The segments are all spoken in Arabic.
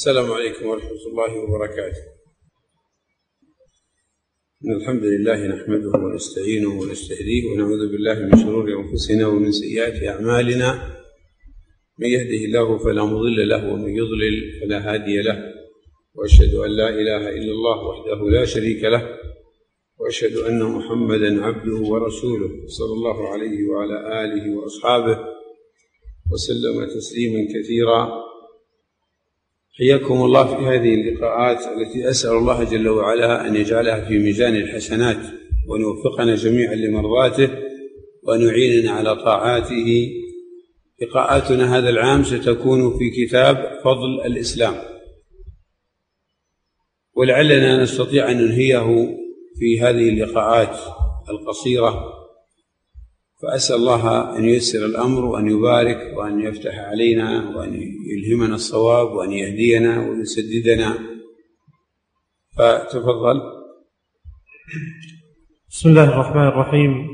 السلام عليكم ورحمة الله وبركاته. إن الحمد لله نحمده ونستعينه ونستهديه ونعوذ بالله من شرور أنفسنا ومن سيئات أعمالنا. من يهده الله فلا مضل له ومن يضلل فلا هادي له. وأشهد أن لا إله إلا الله وحده لا شريك له. وأشهد أن محمدا عبده ورسوله صلى الله عليه وعلى آله وأصحابه. وسلم تسليما كثيرا. حياكم الله في هذه اللقاءات التي أسأل الله جل وعلا أن يجعلها في ميزان الحسنات وأن يوفقنا جميعا لمرضاته وأن يعيننا على طاعاته. لقاءاتنا هذا العام ستكون في كتاب فضل الإسلام. ولعلنا نستطيع أن ننهيه في هذه اللقاءات القصيرة. فأسأل الله أن ييسر الأمر وأن يبارك وأن يفتح علينا وأن يلهمنا الصواب وأن يهدينا ويسددنا. فتفضل. بسم الله الرحمن الرحيم.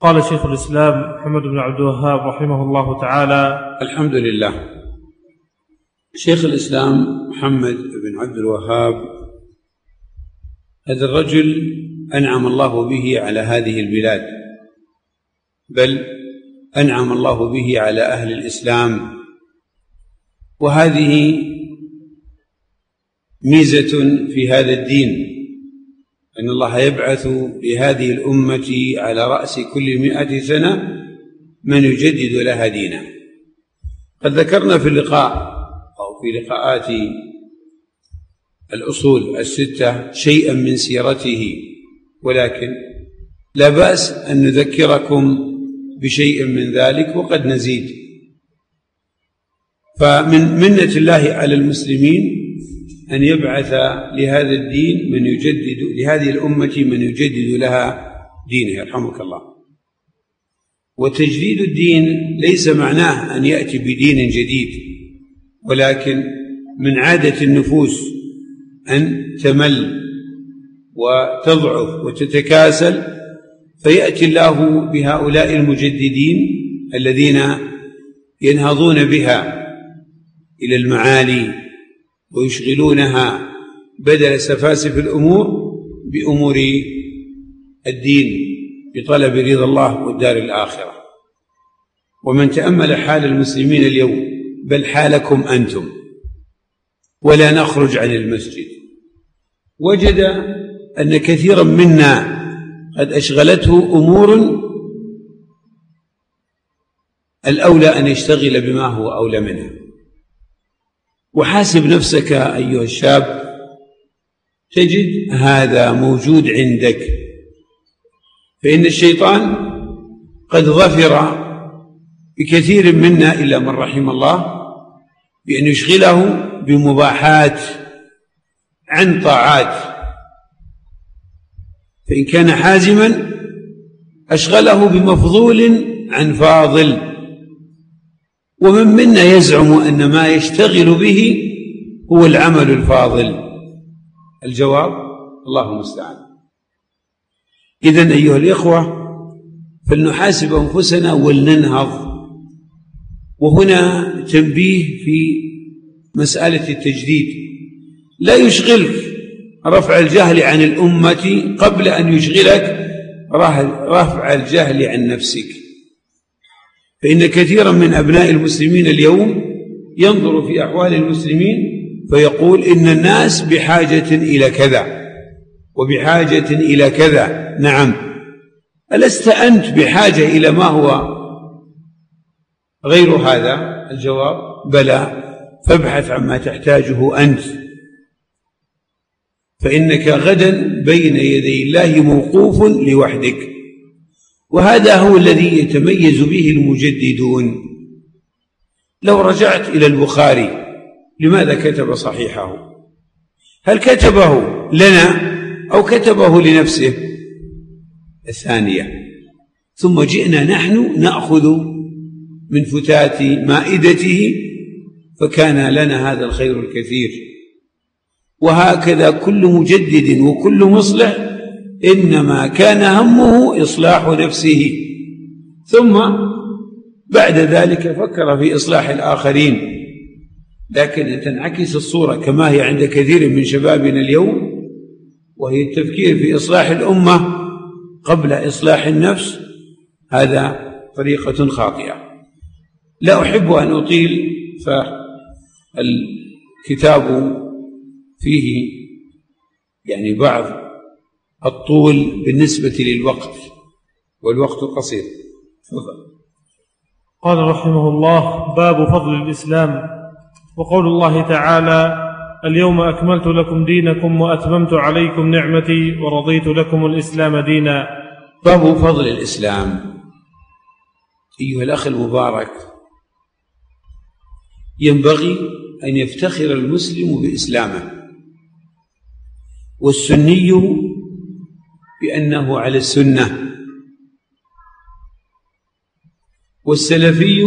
قال شيخ الإسلام محمد بن عبد الوهاب رحمه الله تعالى الحمد لله. شيخ الإسلام محمد بن عبد الوهاب هذا الرجل أنعم الله به على هذه البلاد. بل أنعم الله به على أهل الإسلام. وهذه ميزة في هذا الدين أن الله يبعث لهذه الأمة على رأس كل مائه سنة من يجدد لها دينا قد ذكرنا في اللقاء أو في لقاءات الأصول الستة شيئا من سيرته ولكن لا بأس أن نذكركم بشيء من ذلك وقد نزيد. فمن منة الله على المسلمين أن يبعث لهذا الدين من يجدد لهذه الأمة من يجدد لها دينه يرحمك الله. وتجديد الدين ليس معناه أن يأتي بدين جديد ولكن من عادة النفوس أن تمل وتضعف وتتكاسل فيأتي الله بهؤلاء المجددين الذين ينهضون بها إلى المعالي ويشغلونها بدل سفاسف الأمور بأمور الدين بطلب رضا الله والدار الآخرة. ومن تأمل حال المسلمين اليوم بل حالكم أنتم. ولا نخرج عن المسجد. وجد أن كثيرا منا قد أشغلته أمور الأولى أن يشتغل بما هو أولى منها. وحاسب نفسك أيها الشاب تجد هذا موجود عندك. فإن الشيطان قد ظفر بكثير منا إلا من رحم الله بأن يشغله بمباحات عن طاعات. فإن كان حازما أشغله بمفضول عن فاضل. ومن منا يزعم أن ما يشتغل به هو العمل الفاضل. الجواب الله المستعان. إذا أيها الإخوة فلنحاسب أنفسنا ولننهض. وهنا تنبيه في مسألة التجديد. لا يشغلك رفع الجهل عن الأمة قبل أن يشغلك رفع الجهل عن نفسك. فإن كثيرا من أبناء المسلمين اليوم ينظر في أحوال المسلمين فيقول إن الناس بحاجة إلى كذا وبحاجة إلى كذا. نعم. ألست أنت بحاجة إلى ما هو غير هذا؟ الجواب بلى. فابحث عما تحتاجه أنت. فإنك غدا بين يدي الله موقوف لوحدك. وهذا هو الذي يتميز به المجددون. لو رجعت إلى البخاري لماذا كتب صحيحه؟ هل كتبه لنا أو كتبه لنفسه؟ الثانية ثم جئنا نحن نأخذ من فتات مائدته فكان لنا هذا الخير الكثير. وهكذا كل مجدد وكل مصلح إنما كان همه إصلاح نفسه. ثم بعد ذلك فكر في إصلاح الآخرين. لكن تنعكس الصورة كما هي عند كثير من شبابنا اليوم وهي التفكير في إصلاح الأمة قبل إصلاح النفس. هذا طريقة خاطئة. لا أحب أن أطيل فالكتاب فيه يعني بعض الطول بالنسبة للوقت والوقت قصير. تفضل. قال رحمه الله باب فضل الإسلام. وقول الله تعالى اليوم أكملت لكم دينكم وأتممت عليكم نعمتي ورضيت لكم الإسلام دينا. باب فضل الإسلام. أيها الأخ المبارك ينبغي أن يفتخر المسلم بإسلامه. والسني بأنه على السنة. والسلفي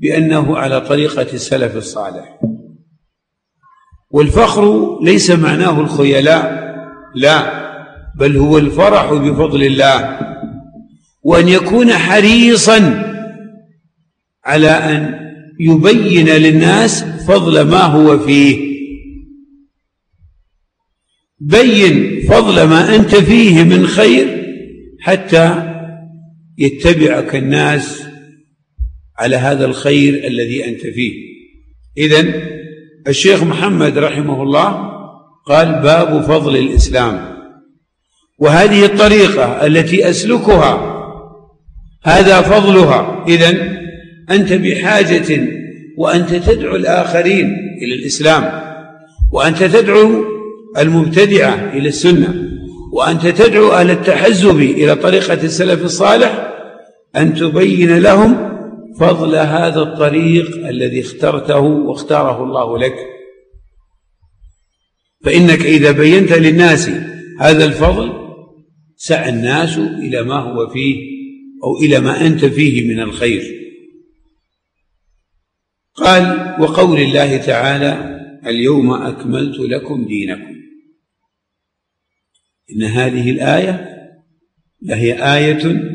بأنه على طريقة السلف الصالح. والفخر ليس معناه الخيلاء لا بل هو الفرح بفضل الله. وأن يكون حريصا على أن يبين للناس فضل ما هو فيه. بين فضل ما أنت فيه من خير حتى يتبعك الناس على هذا الخير الذي أنت فيه. إذن الشيخ محمد رحمه الله قال باب فضل الإسلام. وهذه الطريقة التي أسلكها هذا فضلها. إذن أنت بحاجة وأنت تدعو الآخرين إلى الإسلام وأنت تدعو المبتدعة إلى السنة وأنت تدعو أهل التحزب إلى طريقة السلف الصالح أن تبين لهم فضل هذا الطريق الذي اخترته واختاره الله لك. فإنك إذا بينت للناس هذا الفضل سعى الناس إلى ما هو فيه أو إلى ما أنت فيه من الخير. قال وقول الله تعالى اليوم أكملت لكم دينكم. إن هذه الآية لهي آية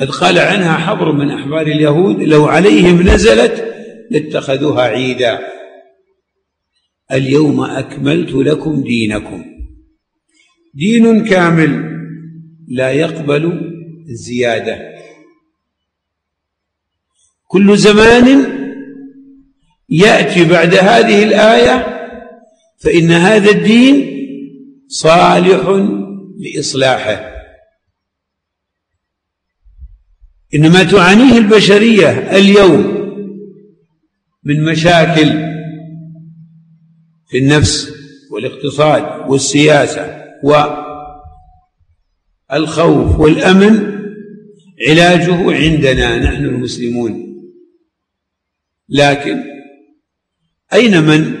قد قال عنها حبر من أحبار اليهود لو عليهم نزلت لاتخذوها عيدا. اليوم أكملت لكم دينكم. دين كامل لا يقبل الزيادة كل زمان يأتي بعد هذه الآية فإن هذا الدين صالح لإصلاحه. إنما تعانيه البشرية اليوم من مشاكل في النفس والاقتصاد والسياسة والخوف والأمن علاجه عندنا نحن المسلمون. لكن أين من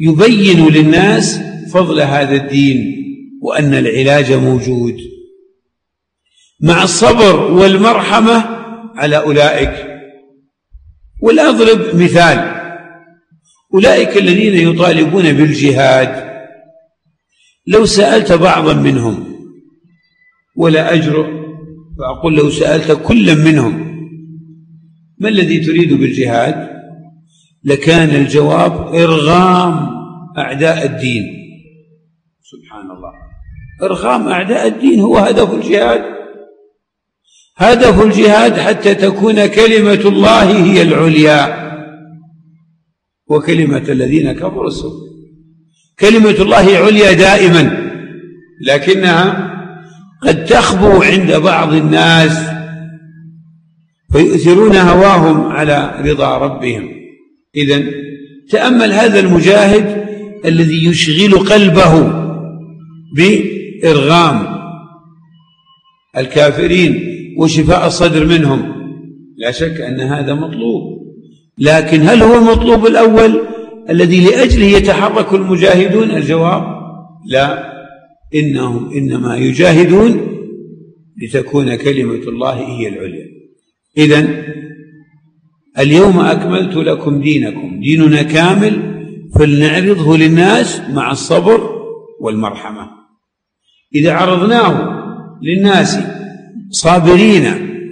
يبين للناس فضل هذا الدين وأن العلاج موجود. مع الصبر والمرحمة على أولئك. ولأضرب مثال. أولئك الذين يطالبون بالجهاد. لو سألت بعضا منهم ولا أجرؤ فأقول لو سألت كلا منهم ما الذي تريد بالجهاد؟ لكان الجواب إرغام أعداء الدين. سبحان الله إرغام أعداء الدين هو هدف الجهاد. هدف الجهاد حتى تكون كلمة الله هي العليا. وكلمة الذين كفروا السفلى كلمة الله عليا دائما. لكنها قد تخبو عند بعض الناس. فيؤثرون هواهم على رضا ربهم. إذا تأمل هذا المجاهد الذي يشغل قلبه. بإرغام الكافرين وشفاء الصدر منهم. لا شك أن هذا مطلوب. لكن هل هو المطلوب الأول الذي لأجله يتحرك المجاهدون؟ الجواب لا. إنهم إنما يجاهدون لتكون كلمة الله هي العليا. إذا اليوم أكملت لكم دينكم. ديننا كامل فلنعرضه للناس مع الصبر والمرحمة. إذا عرضناه للناس صابرين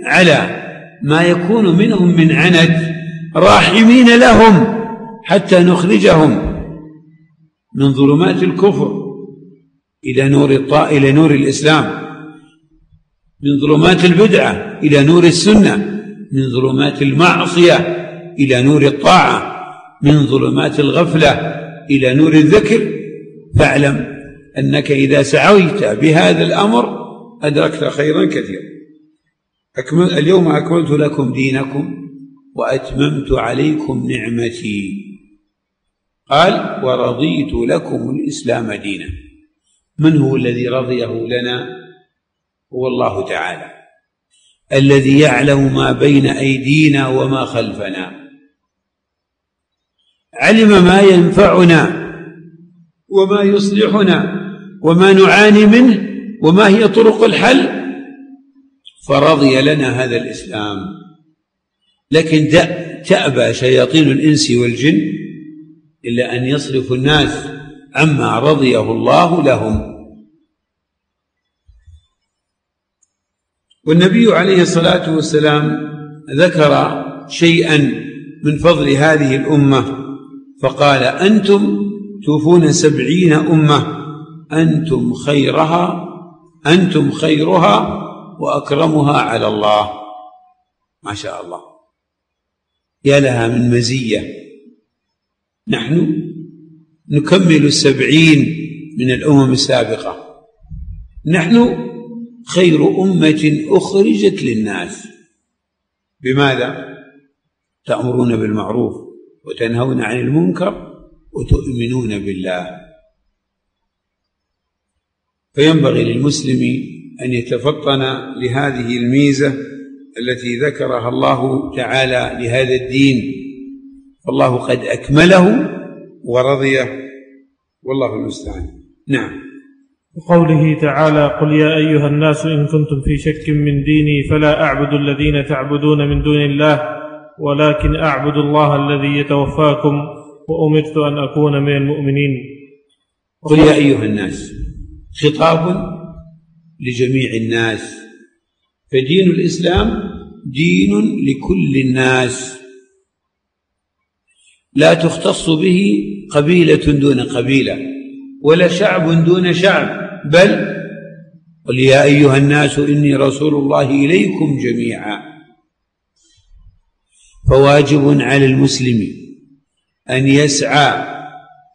على ما يكون منهم من عند راحمين لهم حتى نخرجهم من ظلمات الكفر إلى نور الطاء إلى نور الإسلام من ظلمات البدعة إلى نور السنة من ظلمات المعصية إلى نور الطاعة من ظلمات الغفلة إلى نور الذكر فاعلم أنك إذا سعيت بهذا الأمر أدركت خيرا كثيرا. أكمل اليوم أكملت لكم دينكم وأتممت عليكم نعمتي. قال ورضيت لكم الإسلام دينا. من هو الذي رضيه لنا؟ هو الله تعالى. الذي يعلم ما بين أيدينا وما خلفنا. علم ما ينفعنا وما يصلحنا. وما نعاني منه وما هي طرق الحل؟ فرضي لنا هذا الإسلام. لكن تأبى شياطين الإنس والجن إلا أن يصرفوا الناس عما رضيه الله لهم. والنبي عليه الصلاة والسلام ذكر شيئا من فضل هذه الأمة فقال أنتم توفون سبعين أمة. أنتم خيرها أنتم خيرها وأكرمها على الله. ما شاء الله. يا لها من مزية. نحن نكمل السبعين من الأمم السابقة. نحن خير أمة أخرجت للناس. بماذا؟ تأمرون بالمعروف وتنهون عن المنكر وتؤمنون بالله. فينبغي للمسلم أن يتفطن لهذه الميزة التي ذكرها الله تعالى لهذا الدين. فالله قد أكمله ورضيه والله المستعان. نعم. وقوله تعالى قل يا أيها الناس إن كنتم في شك من ديني فلا أعبد الذين تعبدون من دون الله ولكن أعبد الله الذي يتوفاكم وأمرت أن أكون من المؤمنين. قل يا أيها الناس. خطاب لجميع الناس. فدين الإسلام دين لكل الناس. لا تختص به قبيلة دون قبيلة ولا شعب دون شعب بل قل يا أيها الناس إني رسول الله إليكم جميعا. فواجب على المسلم أن يسعى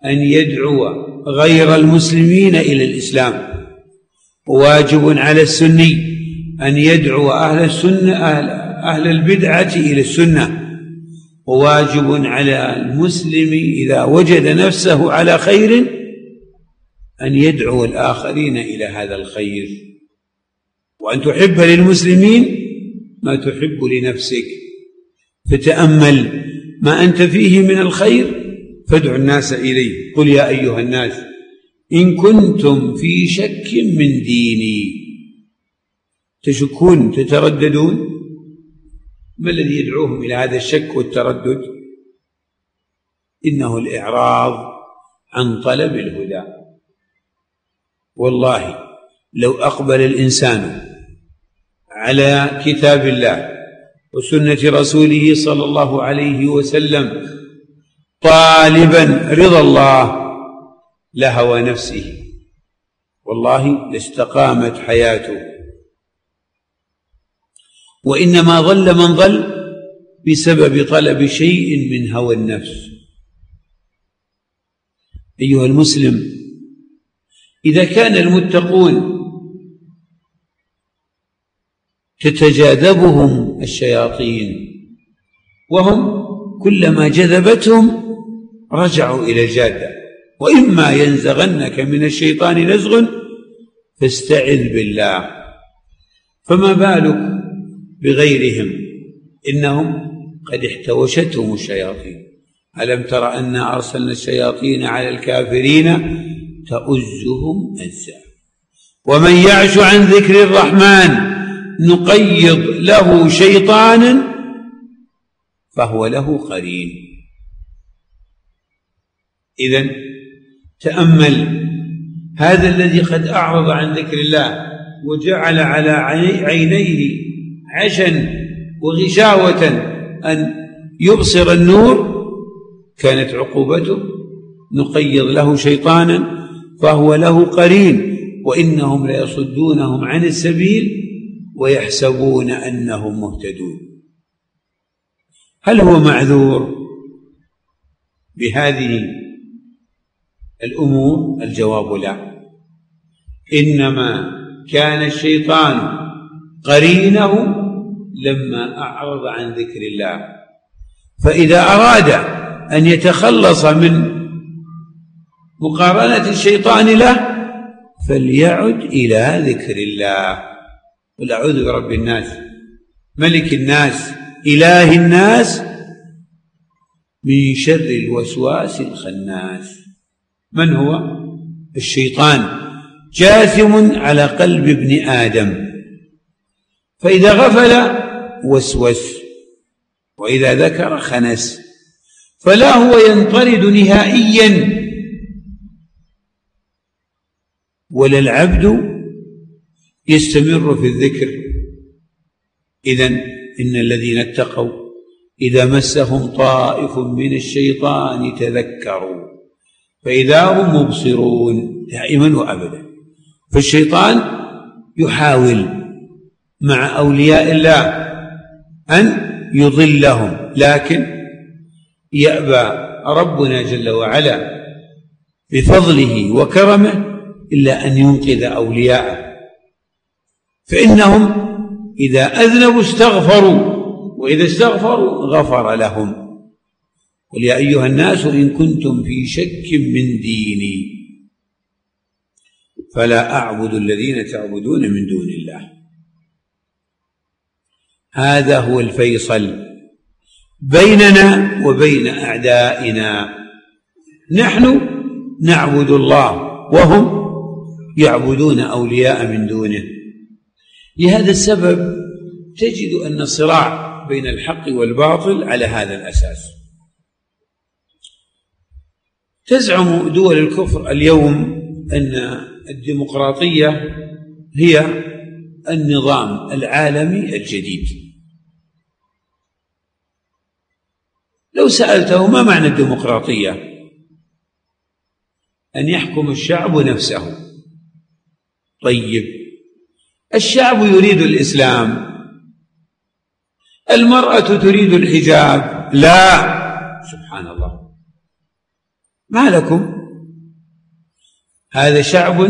أن يدعو غير المسلمين إلى الإسلام. وواجب على السني أن يدعو أهل السنة أهل, أهل البدعة إلى السنة. وواجب على المسلم إذا وجد نفسه على خير أن يدعو الآخرين إلى هذا الخير. وأن تحب للمسلمين ما تحب لنفسك. فتأمل ما أنت فيه من الخير فادع الناس إليه. قل يا أيها الناس إن كنتم في شك من ديني. تشكون تترددون؟ ما الذي يدعوهم إلى هذا الشك والتردد؟ إنه الإعراض عن طلب الهدى. والله لو أقبل الإنسان على كتاب الله وسنة رسوله صلى الله عليه وسلم طالبا رضا الله لهوى نفسه والله لاستقامت حياته. وإنما ضل من ضل بسبب طلب شيء من هوى النفس. أيها المسلم إذا كان المتقون تتجاذبهم الشياطين وهم كلما جذبتهم رجعوا إلى الجادة وإما ينزغنك من الشيطان نزغ فاستعذ بالله. فما بالك بغيرهم؟ إنهم قد احتوشتهم الشياطين. ألم تر أنا أرسلنا الشياطين على الكافرين؟ تؤزهم أزا. ومن يعش عن ذكر الرحمن نقيض له شيطانا فهو له قرين. إذا تأمل هذا الذي قد أعرض عن ذكر الله وجعل على عينيه عشا وغشاوة أن يبصر النور كانت عقوبته نقيض له شيطانا فهو له قرين وإنهم ليصدونهم عن السبيل ويحسبون أنهم مهتدون. هل هو معذور بهذه الأمور الجواب لا. إنما كان الشيطان قرينه لما أعرض عن ذكر الله. فإذا أراد أن يتخلص من مقارنة الشيطان له فليعد إلى ذكر الله. قل أعوذ برب الناس ملك الناس إله الناس من شر الوسواس الخناس. من هو؟ الشيطان. جاثم على قلب ابن آدم. فإذا غفل وسوس وإذا ذكر خنس. فلا هو ينطرد نهائيا. ولا العبد يستمر في الذكر. إذا إن الذين اتقوا إذا مسهم طائف من الشيطان تذكروا. فإذا هم مبصرون دائما وأبدا فالشيطان يحاول مع أولياء الله أن يضلهم لكن يأبى ربنا جل وعلا بفضله وكرمه إلا أن ينقذ أولياءه. فإنهم إذا أذنبوا استغفروا وإذا استغفروا غفر لهم. قل يا أيها الناس إن كنتم في شك من ديني فلا أعبد الذين تعبدون من دون الله. هذا هو الفيصل بيننا وبين أعدائنا. نحن نعبد الله وهم يعبدون أولياء من دونه. لهذا السبب تجد أن الصراع بين الحق والباطل على هذا الأساس. تزعم دول الكفر اليوم أن الديمقراطية هي النظام العالمي الجديد. لو سألته ما معنى الديمقراطية؟ أن يحكم الشعب نفسه. طيب الشعب يريد الإسلام. المرأة تريد الحجاب. لا سبحان الله. ما لكم؟ هذا شعب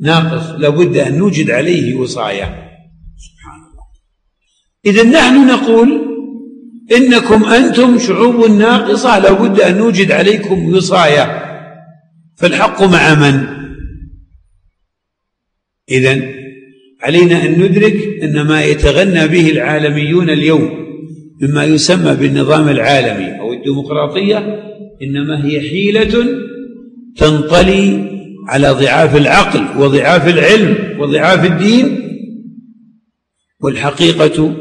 ناقص لابد أن نوجد عليه وصاية سبحان الله. إذا نحن نقول إنكم أنتم شعوب ناقصة لابد أن نوجد عليكم وصاية فالحق مع من؟ إذا علينا أن ندرك أن ما يتغنى به العالميون اليوم مما يسمى بالنظام العالمي أو الديمقراطية إنما هي حيلة تنطلي على ضعاف العقل وضعاف العلم وضعاف الدين والحقيقة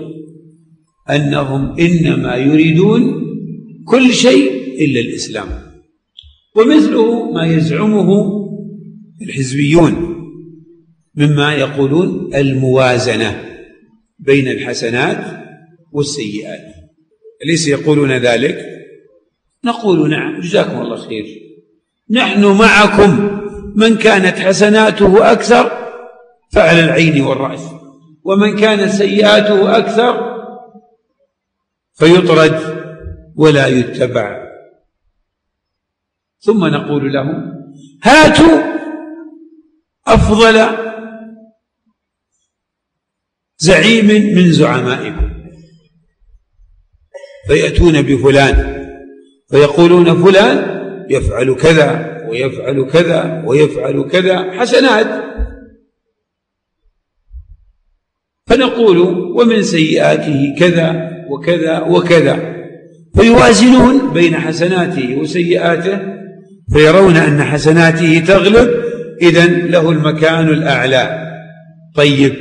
أنهم إنما يريدون كل شيء إلا الإسلام ومثله ما يزعمه الحزبيون مما يقولون الموازنة بين الحسنات والسيئات أليس يقولون ذلك؟ نقول نعم. جزاكم الله خير. نحن معكم من كانت حسناته أكثر فعلى العين والرأس ومن كانت سيئاته أكثر فيطرد ولا يتبع. ثم نقول لهم هاتوا أفضل زعيم من زعمائكم فيأتون بفلان. فيقولون فلان يفعل كذا ويفعل كذا ويفعل كذا حسنات. فنقول ومن سيئاته كذا وكذا وكذا. فيوازنون بين حسناته وسيئاته فيرون أن حسناته تغلب إذا له المكان الأعلى. طيب.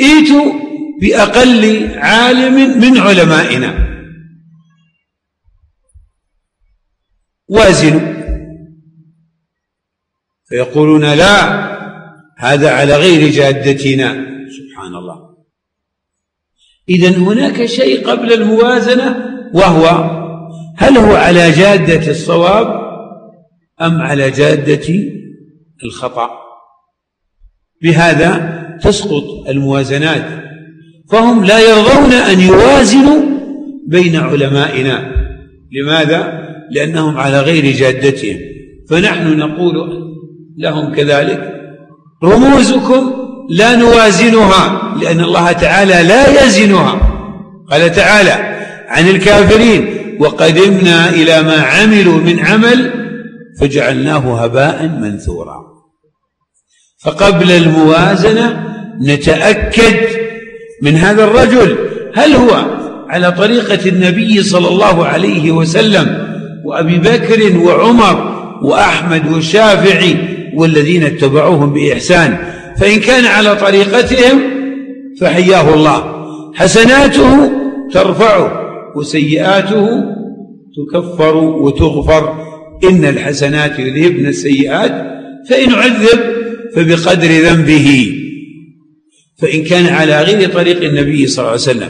ائتوا بأقل عالم من علمائنا. وازنوا فيقولون لا هذا على غير جادتنا. سبحان الله. إذا هناك شيء قبل الموازنة وهو هل هو على جادة الصواب أم على جادة الخطأ؟ بهذا تسقط الموازنات. فهم لا يرضون أن يوازنوا بين علمائنا. لماذا؟ لأنهم على غير جادتهم. فنحن نقول لهم كذلك رموزكم لا نوازنها لأن الله تعالى لا يزنها. قال تعالى عن الكافرين وقدمنا إلى ما عملوا من عمل فجعلناه هباء منثورا. فقبل الموازنة نتأكد من هذا الرجل. هل هو على طريقة النبي صلى الله عليه وسلم وأبي بكر وعمر وأحمد والشافعي والذين اتبعوهم بإحسان. فإن كان على طريقتهم فحياه الله. حسناته ترفعه وسيئاته تكفر وتغفر. إن الحسنات يذهبن السيئات فإن عذب فبقدر ذنبه. فإن كان على غير طريق النبي صلى الله عليه وسلم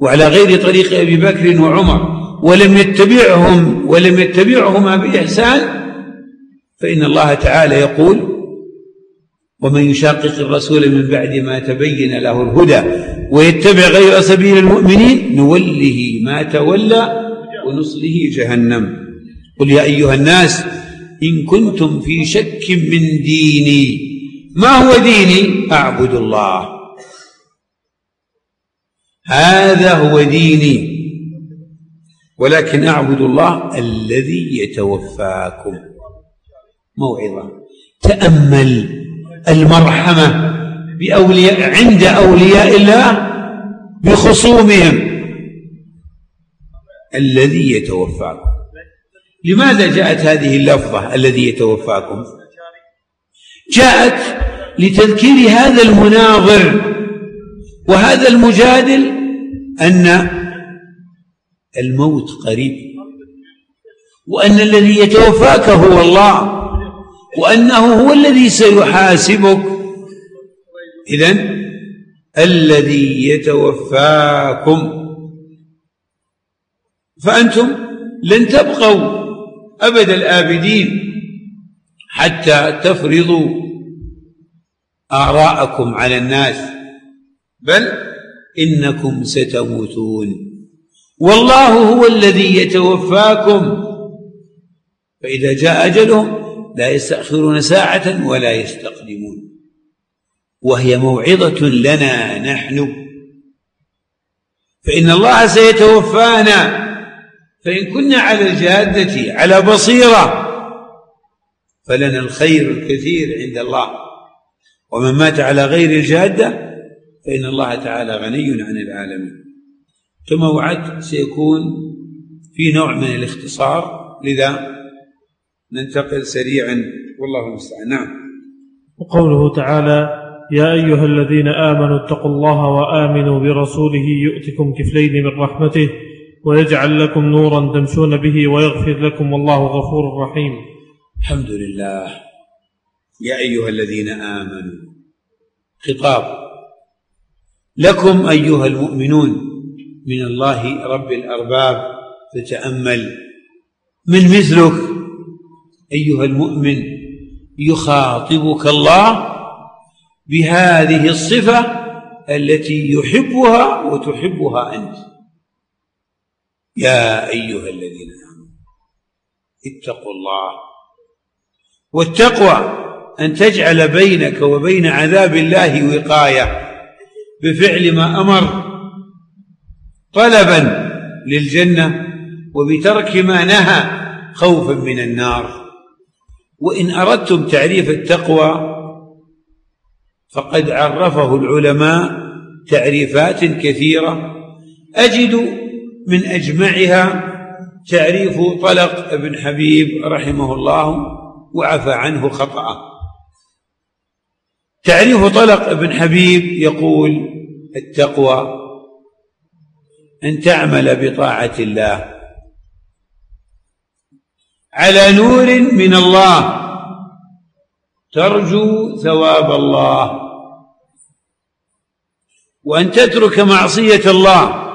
وعلى غير طريق أبي بكر وعمر ولم يتبعهم ولم يتبعهما بإحسان فإن الله تعالى يقول ومن يشاقق الرسول من بعد ما تبين له الهدى ويتبع غير سبيل المؤمنين نوله ما تولى ونصله جهنم. قل يا أيها الناس إن كنتم في شك من ديني ما هو ديني؟ أعبد الله. هذا هو ديني. ولكن أعبد الله الذي يتوفاكم. موعظة. تأمل المرحمة بأولياء عند أولياء الله بخصومهم. الذي يتوفاكم. لماذا جاءت هذه اللفظة الذي يتوفاكم؟ جاءت لتذكير هذا المناظر وهذا المجادل أن الموت قريب. وأن الذي يتوفاك هو الله وأنه هو الذي سيحاسبك. إذن الذي يتوفاكم فأنتم لن تبقوا أبد الآبدين حتى تفرضوا آراءكم على الناس. بل إنكم ستموتون. والله هو الذي يتوفاكم. فإذا جاء أجلهم لا يستأخرون ساعة ولا يستقدمون. وهي موعظة لنا نحن. فإن الله سيتوفانا. فإن كنا على الجادة على بصيرة فلنا الخير الكثير عند الله. ومن مات على غير الجادة فإن الله تعالى غني عن العالمين. ثم وعدت سيكون في نوع من الاختصار. لذا ننتقل سريعا. والله المستعان. نعم. وقوله تعالى يا أيها الذين آمنوا اتقوا الله وآمنوا برسوله يؤتكم كفلين من رحمته ويجعل لكم نورا تمشون به ويغفر لكم والله غفور رحيم. الحمد لله. يا أيها الذين آمنوا خطاب. لكم أيها المؤمنون من الله رب الأرباب فتأمل. من مثلك؟ أيها المؤمن يخاطبك الله بهذه الصفة التي يحبها وتحبها أنت. يا أيها الذين آمنوا اتقوا الله. والتقوى أن تجعل بينك وبين عذاب الله وقاية بفعل ما أمر طلبا للجنة وبترك ما نهى خوفا من النار. وإن أردتم تعريف التقوى فقد عرفه العلماء تعريفات كثيرة. أجد من أجمعها تعريف طلق ابن حبيب رحمه الله وعفى عنه خطأه. تعريف طلق ابن حبيب يقول التقوى أن تعمل بطاعة الله على نور من الله ترجو ثواب الله وأن تترك معصية الله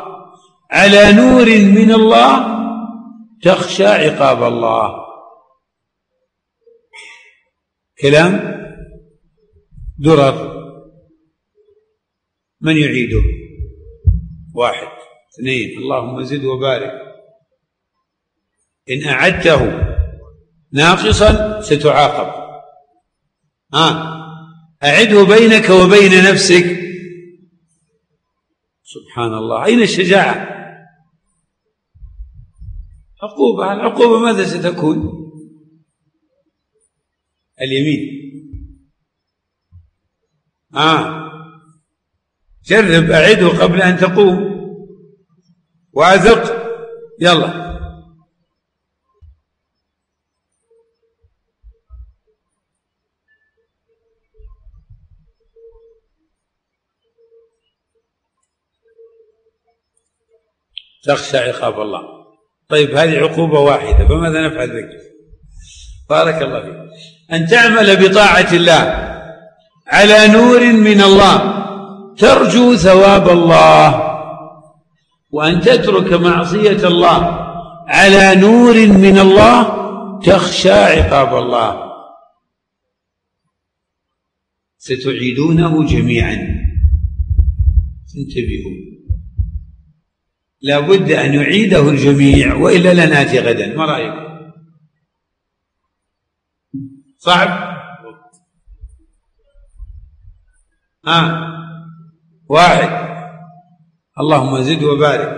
على نور من الله تخشى عقاب الله. كلام درر. من يعيده؟ واحد. اثنين. اللهم زد وبارك. إن أعدته ناقصا ستعاقب. ها؟ أعده بينك وبين نفسك. سبحان الله أين الشجاعة؟ عقوبة. العقوبة ماذا ستكون؟ اليمين. آه جرب. أعده قبل أن تقوم. وأذق يلا. تخشى عقاب الله. طيب هذه عقوبة واحدة فماذا نفعل بك؟ بارك الله فيك. أن تعمل بطاعة الله على نور من الله ترجو ثواب الله. وأن تترك معصية الله على نور من الله تخشى عقاب الله. ستعيدونه جميعا. انتبهوا. لا بد أن يعيده الجميع وإلا لا نأتي غدا. ما رأيكم صعب؟ ها؟ واحد. اللهم زد وبارك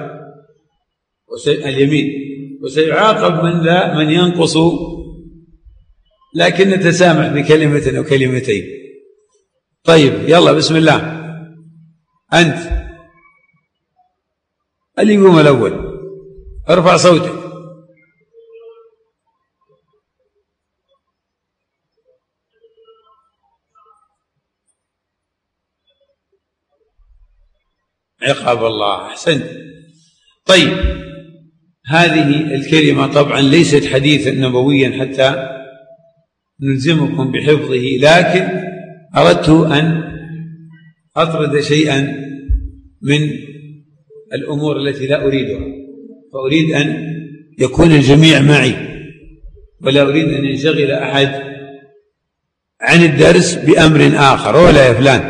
وسي... اليمين وسيعاقب من لا من ينقص لكن نتسامح بكلمة أو كلمتين طيب يلا بسم الله. أنت. اللي يقوم الأول. ارفع صوتك. عقاب الله أحسنت. طيب هذه الكلمة طبعا ليست حديثا نبويا حتى نلزمكم بحفظه لكن أردت أن أطرد شيئا من الأمور التي لا أريدها. فأريد أن يكون الجميع معي ولا أريد أن ينشغل أحد عن الدرس بأمر آخر. أولى يا فلان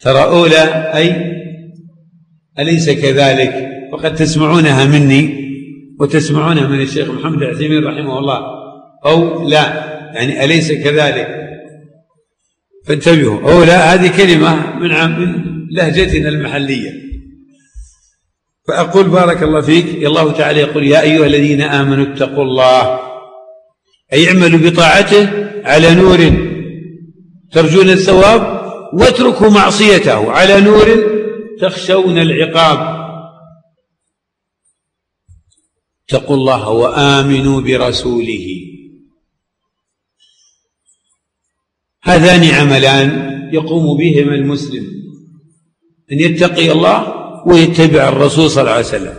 ترى أولى أي أليس كذلك؟ وقد تسمعونها مني وتسمعونها من الشيخ محمد العثيمين رحمه الله. أو لا يعني أليس كذلك؟ فانتبهوا. أو لا هذه كلمة من لهجتنا المحلية. فأقول بارك الله فيك الله تعالى يقول يا أيها الذين آمنوا اتقوا الله. أي اعملوا بطاعته على نور. ترجون الثواب؟ واتركوا معصيته على نور. تخشون العقاب. اتقوا الله وآمنوا برسوله. هذان عملان يقوم بهما المسلم. أن يتقي الله ويتبع الرسول صلى الله عليه وسلم.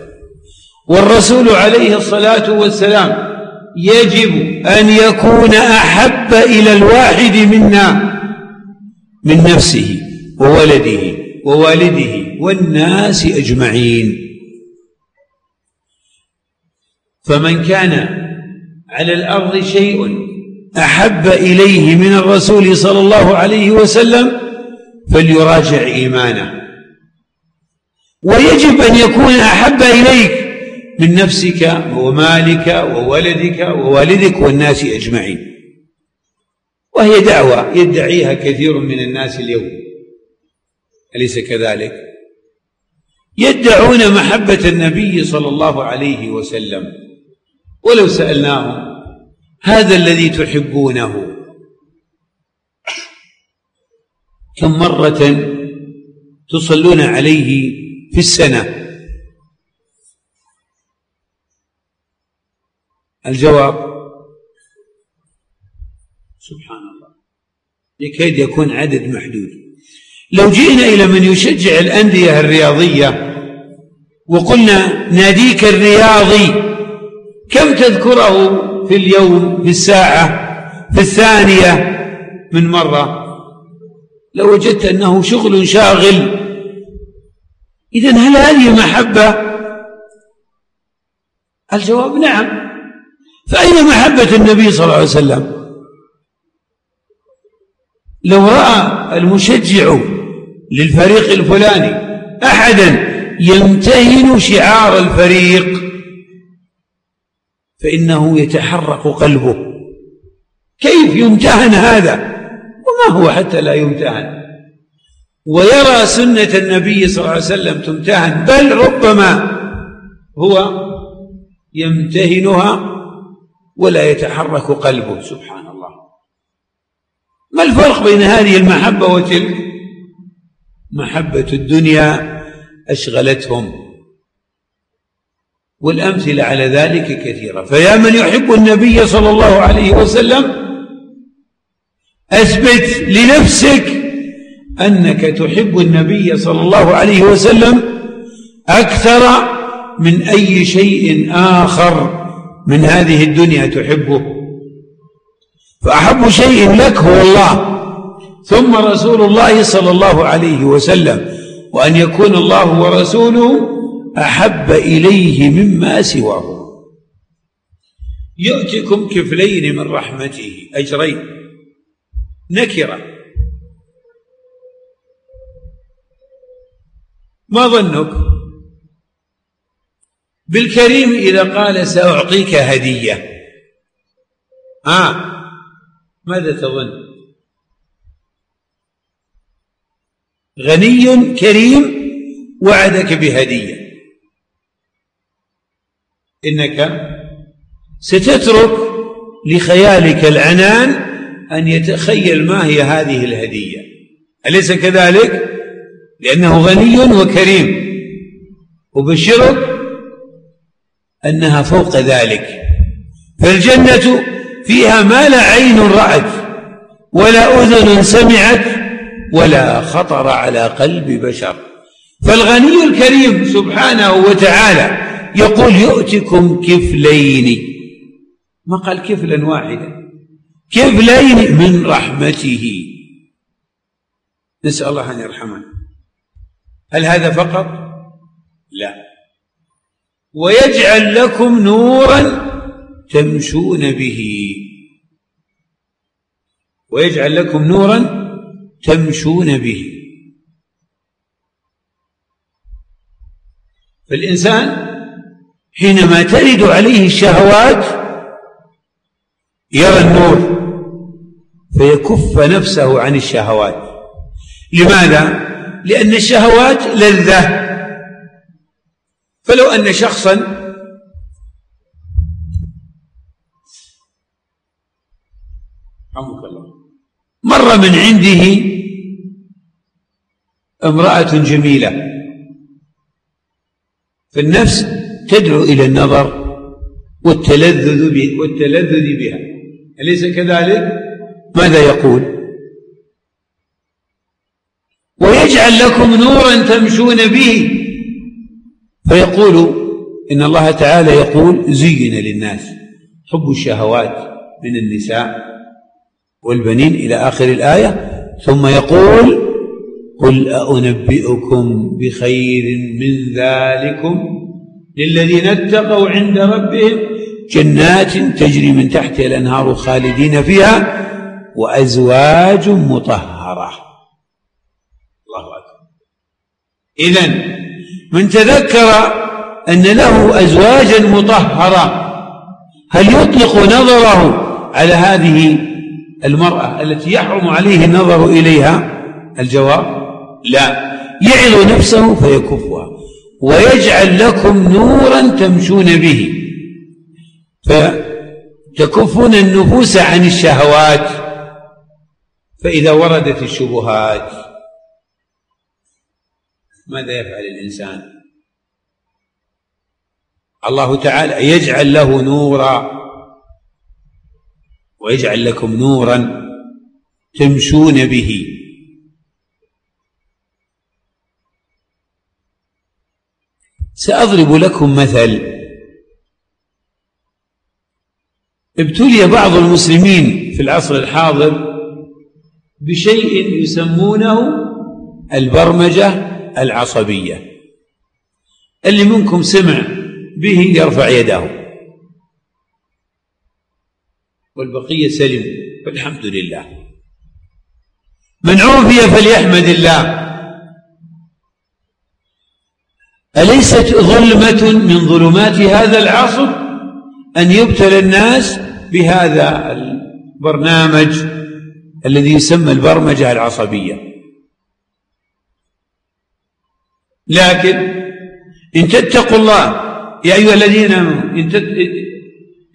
والرسول عليه الصلاة والسلام يجب أن يكون أحب إلى الواحد منا من نفسه وولده. ووالده والناس أجمعين. فمن كان على الأرض شيء أحب إليه من الرسول صلى الله عليه وسلم فليراجع إيمانه. ويجب أن يكون أحب إليك من نفسك ومالك وولدك ووالدك والناس أجمعين. وهي دعوة يدعيها كثير من الناس اليوم. أليس كذلك؟ يدعون محبة النبي صلى الله عليه وسلم. ولو سألناهم هذا الذي تحبونه؟ كم مرة تصلون عليه في السنة. الجواب سبحان الله. يكاد يكون عدد محدود. لو جئنا إلى من يشجع الأندية الرياضية وقلنا ناديك الرياضي كم تذكره في اليوم في الساعة في الثانية من مرة؟ لو وجدت أنه شغل شاغل. إذا هل هذه محبة؟ الجواب نعم. فأين محبة النبي صلى الله عليه وسلم؟ لو رأى المشجع للفريق الفلاني. أحدا يمتهن شعار الفريق فإنه يتحرق قلبه. كيف يمتهن هذا؟ وما هو حتى لا يمتهن. ويرى سنة النبي صلى الله عليه وسلم تمتهن بل ربما هو يمتهنها ولا يتحرك قلبه. سبحان الله. ما الفرق بين هذه المحبة وتلك؟ محبة الدنيا أشغلتهم والأمثلة على ذلك كثيرة. فيا من يحب النبي صلى الله عليه وسلم أثبت لنفسك أنك تحب النبي صلى الله عليه وسلم أكثر من أي شيء آخر من هذه الدنيا تحبه. فأحب شيء لك هو الله. ثم رسول الله صلى الله عليه وسلم وأن يكون الله ورسوله أحب إليه مما سواه. يؤتكم كفلين من رحمته أجرين. نكرة. ما ظنك؟ بالكريم إذا قال سأعطيك هدية. آه. ماذا تظن؟ غني كريم وعدك بهدية. إنك ستترك لخيالك العنان أن يتخيل ما هي هذه الهدية. أليس كذلك؟ لأنه غني وكريم. وبشرك أنها فوق ذلك. فالجنة فيها ما لا عين رأت ولا أذن سمعت ولا خطر على قلب بشر. فالغني الكريم سبحانه وتعالى يقول يؤتكم كفلين. ما قال كفلا واحدا. كفلين من رحمته. نسأل الله أن يرحمنا. هل هذا فقط؟ لا. ويجعل لكم نورا تمشون به. ويجعل لكم نورا تمشون به. فالإنسان حينما ترد عليه الشهوات يرى النور فيكف نفسه عن الشهوات. لماذا؟ لأن الشهوات لذة. فلو أن شخصا مر من عنده امرأة جميلة في النفس تدعو إلى النظر والتلذذ والتلذذ بها أليس كذلك؟ ماذا يقول؟ ويجعل لكم نورا تمشون به فيقول إن الله تعالى يقول زين للناس حب الشهوات من النساء والبنين إلى آخر الآية ثم يقول قل أنبئكم بخير من ذلكم للذين اتقوا عند ربهم جنات تجري من تحتها الأنهار خالدين فيها وأزواج مطهرة. الله أكبر. اذا من تذكر أن له أزواجا مطهرة هل يطلق نظره على هذه المرأة التي يحرم عليه النظر إليها؟ الجواب لا. يعظ نفسه فيكفها ويجعل لكم نورا تمشون به. فتكفون النفوس عن الشهوات. فإذا وردت الشبهات ماذا يفعل الإنسان؟ الله تعالى يجعل له نورا ويجعل لكم نورا تمشون به. سأضرب لكم مثل. ابتلي بعض المسلمين في العصر الحاضر بشيء يسمونه البرمجة العصبية. اللي منكم سمع به يرفع يده. والبقية سلموا فالحمد لله. من عوفي فليحمد الله. أليست ظلمة من ظلمات هذا العصر أن يبتلى الناس بهذا البرنامج الذي يسمى البرمجة العصبية؟ لكن إن تتقوا الله يا أيها الذين آمنوا إن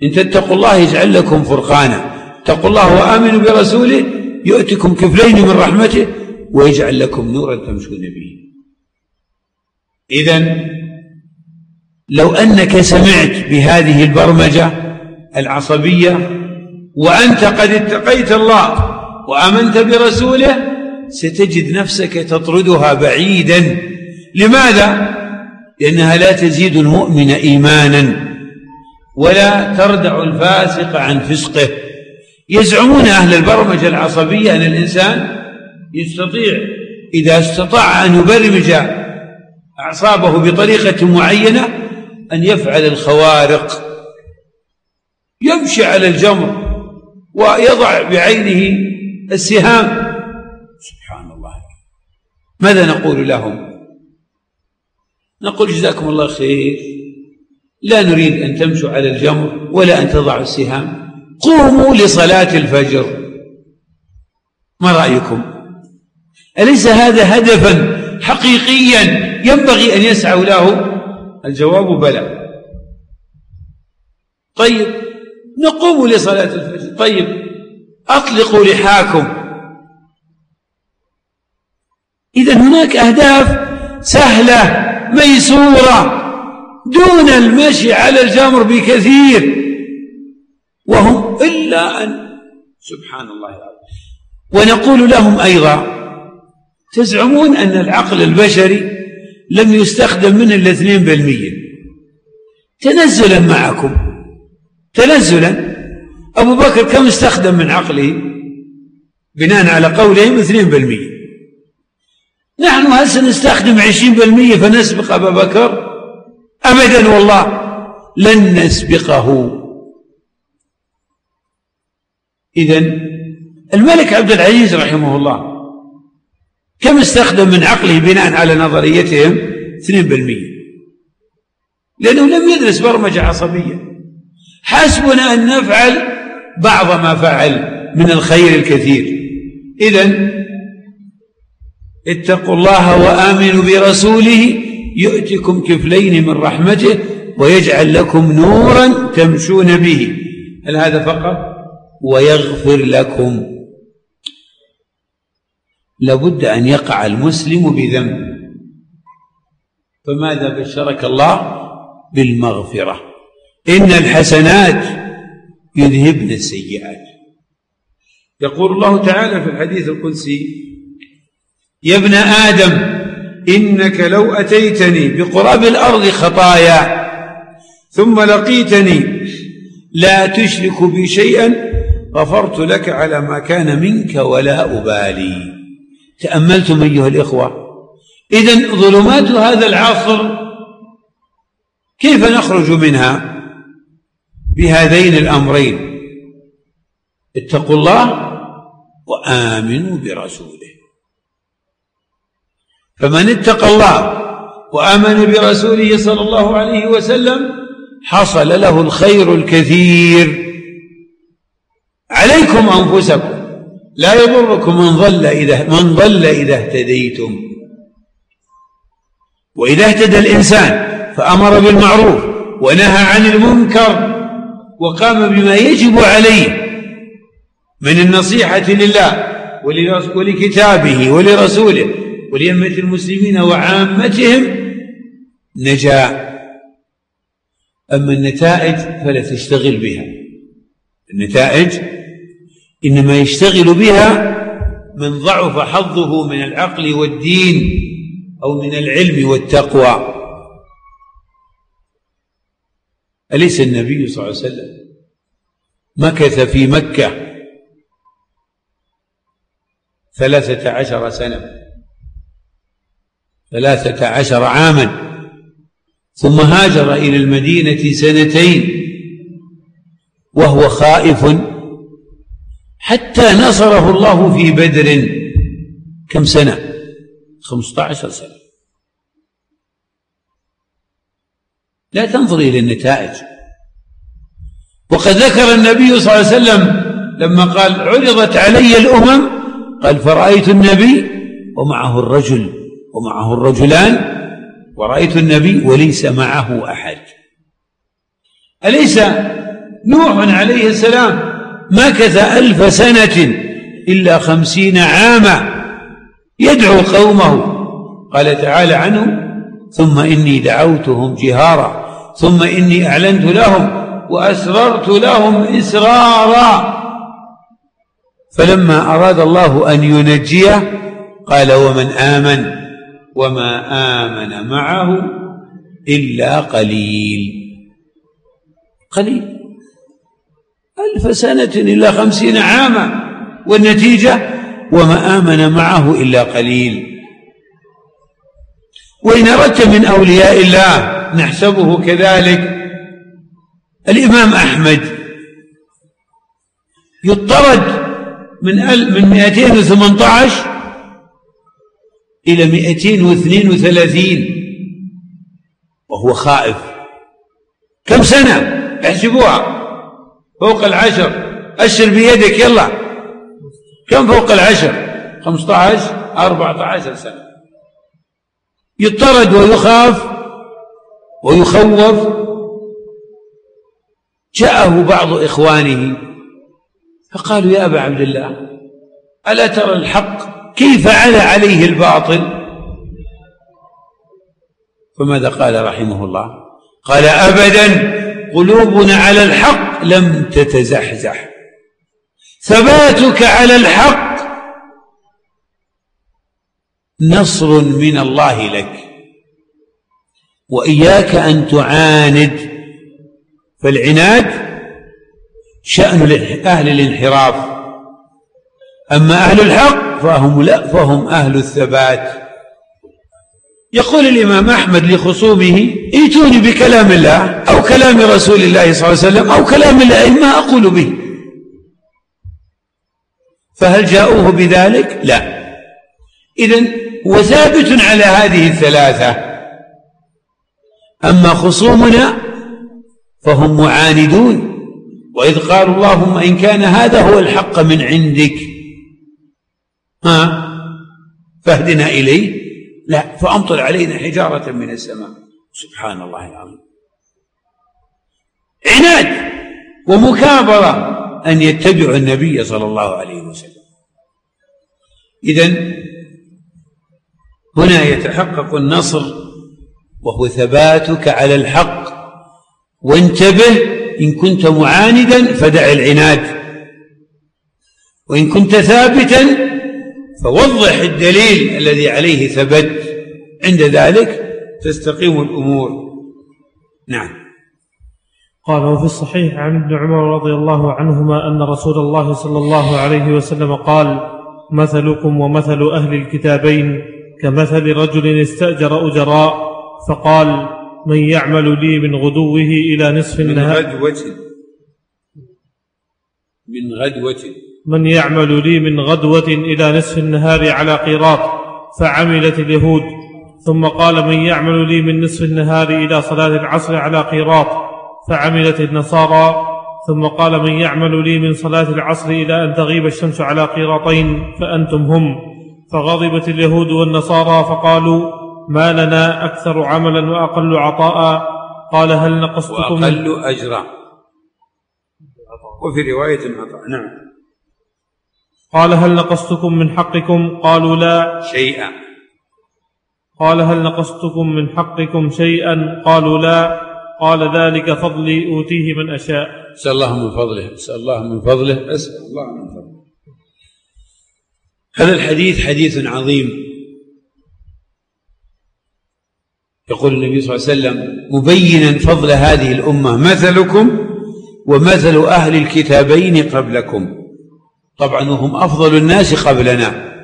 تتقوا الله يجعل لكم فرقانا. اتقوا الله وآمنوا برسوله يؤتكم كفلين من رحمته ويجعل لكم نورا تمشون به. إذا لو أنك سمعت بهذه البرمجة العصبية وأنت قد اتقيت الله وآمنت برسوله ستجد نفسك تطردها بعيدا. لماذا؟ لأنها لا تزيد المؤمن إيمانا. ولا تردع الفاسق عن فسقه. يزعمون أهل البرمجة العصبية أن الإنسان يستطيع إذا استطاع أن يبرمج أعصابه بطريقة معينة أن يفعل الخوارق. يمشي على الجمر ويضع بعينه السهام. سبحان الله. ماذا نقول لهم؟ نقول جزاكم الله خير. لا نريد أن تمشوا على الجمر ولا أن تضعوا السهام. قوموا لصلاة الفجر. ما رأيكم؟ أليس هذا هدفا حقيقيا ينبغي أن يسعوا له؟ الجواب بلى. طيب نقوم لصلاة الفجر. طيب أطلقوا لحاكم إذا هناك أهداف سهلة ميسورة. دون المشي على الجمر بكثير وهم إلا أن سبحان الله العظيم. ونقول لهم أيضا تزعمون أن العقل البشري لم يستخدم منه إلا اثنين بالمية. تنزلا معكم. تنزلا. أبو بكر كم استخدم من عقله؟ بناء على قولهم اثنين بالمية. نحن هل سنستخدم عشرين بالمية فنسبق أبا بكر. أبدا والله لن نسبقه. إذا الملك عبد العزيز رحمه الله كم استخدم من عقله بناء على نظريتهم؟ 2% لأنه لم يدرس برمجة عصبية. حسبنا أن نفعل بعض ما فعل من الخير الكثير. إذا اتقوا الله وآمنوا برسوله يؤتكم كفلين من رحمته ويجعل لكم نورا تمشون به. هل هذا فقط؟ ويغفر لكم. لابد أن يقع المسلم بذنب. فماذا بشرك الله؟ بالمغفرة. إن الحسنات يذهبن السيئات. يقول الله تعالى في الحديث القدسي يا ابن آدم إنك لو أتيتني بقراب الأرض خطايا ثم لقيتني لا تشرك بي شيئا غفرت لك على ما كان منك ولا أبالي. تأملتم أيها الإخوة. إذا ظلمات هذا العصر كيف نخرج منها؟ بهذين الأمرين. اتقوا الله وآمنوا برسوله. فمن اتقى الله وآمن برسوله صلى الله عليه وسلم حصل له الخير الكثير. عليكم أنفسكم. لا يضركم من ضل إذا من ضل إذا اهتديتم. وإذا اهتدى الإنسان فأمر بالمعروف ونهى عن المنكر وقام بما يجب عليه من النصيحة لله ولكتابه ولرسوله ولأمة المسلمين وعامتهم نجا أما النتائج فلا تشتغل بها. النتائج إنما يشتغل بها من ضعف حظه من العقل والدين أو من العلم والتقوى. أليس النبي صلى الله عليه وسلم مكث في مكة ثلاثة عشر سنة؟ ثلاثة عشر عاما ثم هاجر إلى المدينة سنتين وهو خائف حتى نصره الله في بدر كم سنة؟ خمسة عشر سنة. لا تنظر إلى النتائج. وقد ذكر النبي صلى الله عليه وسلم لما قال عرضت علي الأمم قال فرأيت النبي ومعه الرجل. ومعه الرجلان ورأيت النبي وليس معه أحد. أليس نوح عليه السلام مكث ألف سنة إلا خمسين عاما يدعو قومه؟ قال تعالى عنه ثم إني دعوتهم جهارا ثم إني أعلنت لهم وأسررت لهم إسرارا. فلما أراد الله أن ينجيه قال ومن آمن؟ وما آمن معه إلا قليل. قليل. ألف سنة إلا خمسين عاما والنتيجة وما آمن معه إلا قليل. وإن أردت من أولياء الله نحسبه كذلك الإمام أحمد يطرد من من 218 إلى 232 وهو خائف. كم سنة؟ احسبوها فوق العشر. أشر بيدك يلا. كم فوق العشر؟ 15 14 سنة. يطرد ويخاف ويخوف. جاءه بعض إخوانه فقالوا يا أبا عبد الله ألا ترى الحق؟ كيف علا عليه الباطل؟ فماذا قال رحمه الله؟ قال أبدا قلوبنا على الحق لم تتزحزح. ثباتك على الحق نصر من الله لك. وإياك أن تعاند. فالعناد شأن أهل الانحراف. أما أهل الحق فهم لا فهم أهل الثبات. يقول الإمام أحمد لخصومه ائتوني بكلام الله أو كلام رسول الله صلى الله عليه وسلم أو كلام الأئمة أقول به. فهل جاءوه بذلك؟ لا. إذن هو ثابت على هذه الثلاثة. أما خصومنا فهم معاندون. وإذ قالوا اللهم إن كان هذا هو الحق من عندك. ها؟ فاهدنا إليه. لا فأمطر علينا حجارة من السماء. سبحان الله العظيم. عناد ومكابرة أن يتبعوا النبي صلى الله عليه وسلم. إذا هنا يتحقق النصر وهو ثباتك على الحق. وانتبه إن كنت معاندا فدع العناد. وإن كنت ثابتا فوضح الدليل الذي عليه ثبت. عند ذلك تستقيم الأمور. نعم. قال وفي الصحيح عن ابن عمر رضي الله عنهما أن رسول الله صلى الله عليه وسلم قال مثلكم ومثل أهل الكتابين كمثل رجل استأجر أجراء فقال من يعمل لي من غدوه إلى نصف النهار. من غدوة. من غدوة. من يعمل لي من غدوة إلى نصف النهار على قيراط فعملت اليهود. ثم قال من يعمل لي من نصف النهار إلى صلاة العصر على قيراط فعملت النصارى. ثم قال من يعمل لي من صلاة العصر إلى أن تغيب الشمس على قيراطين فأنتم هم. فغضبت اليهود والنصارى فقالوا ما لنا أكثر عملا وأقل عطاء. قال هل نقصتكم؟ وأقل أجرا. وفي رواية عطاء نعم. قال هل نقصتكم من حقكم؟ قالوا لا. شيئا. قال هل نقصتكم من حقكم شيئا؟ قالوا لا. قال ذلك فضلي أوتيه من أشاء. أسأل الله من فضله أسأل الله من فضله. أسأل الله من فضله. هذا الحديث حديث عظيم. يقول النبي صلى الله عليه وسلم مبينا فضل هذه الأمة مثلكم ومثل أهل الكتابين قبلكم. طبعا وهم أفضل الناس قبلنا.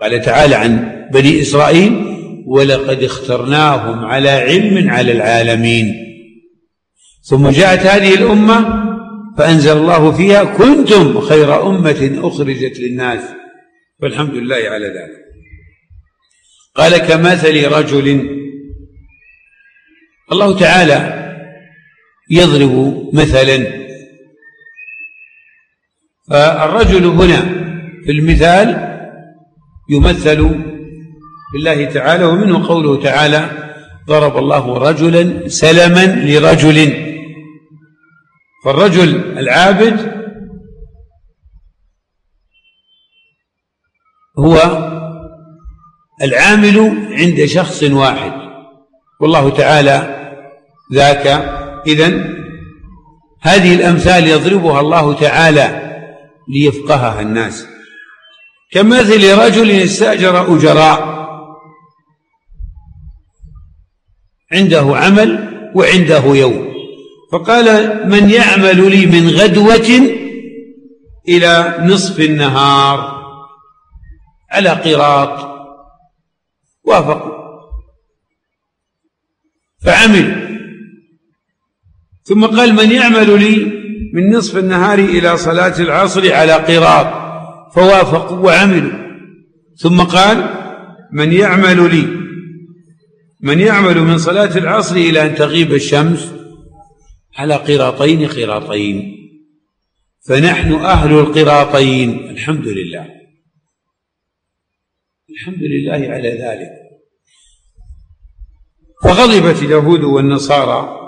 قال تعالى عن بني إسرائيل ولقد اخترناهم على علم على العالمين. ثم جاءت هذه الأمة فأنزل الله فيها كنتم خير أمة أخرجت للناس. والحمد لله على ذلك. قال كمثل رجل الله تعالى يضرب مثلا فالرجل هنا في المثال يمثل بالله تعالى ومنه قوله تعالى ضرب الله رجلا سلما لرجل فالرجل العابد هو العامل عند شخص واحد. والله تعالى ذاك. إذن هذه الأمثال يضربها الله تعالى ليفقهها الناس. كمثل رجل استأجر أجراء عنده عمل وعنده يوم فقال من يعمل لي من غدوة إلى نصف النهار على قراط. وافقوا فعمل. ثم قال من يعمل لي من نصف النهار إلى صلاة العصر على قراط. فوافقوا وعملوا ثم قال من يعمل لي. من يعمل من صلاة العصر إلى أن تغيب الشمس على قراطين قراطين. فنحن أهل القراطين. الحمد لله. الحمد لله على ذلك. فغضبت اليهود والنصارى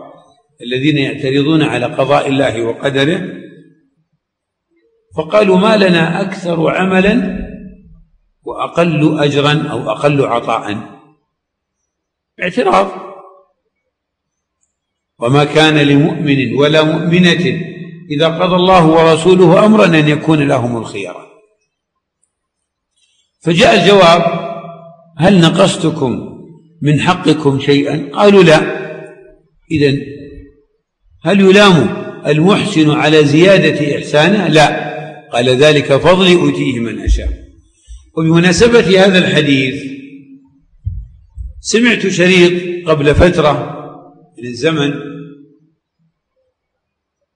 الذين يعترضون على قضاء الله وقدره فقالوا ما لنا أكثر عملا وأقل أجرا أو أقل عطاء؟ اعتراض. وما كان لمؤمن ولا مؤمنة إذا قضى الله ورسوله أمرا أن يكون لهم الخيرة فجاء الجواب هل نقصتكم من حقكم شيئا؟ قالوا لا. إذا هل يلام المحسن على زيادة إحسانه؟ لا. قال ذلك فضلي أوتيه من أشاء. وبمناسبة هذا الحديث سمعت شريط قبل فترة من الزمن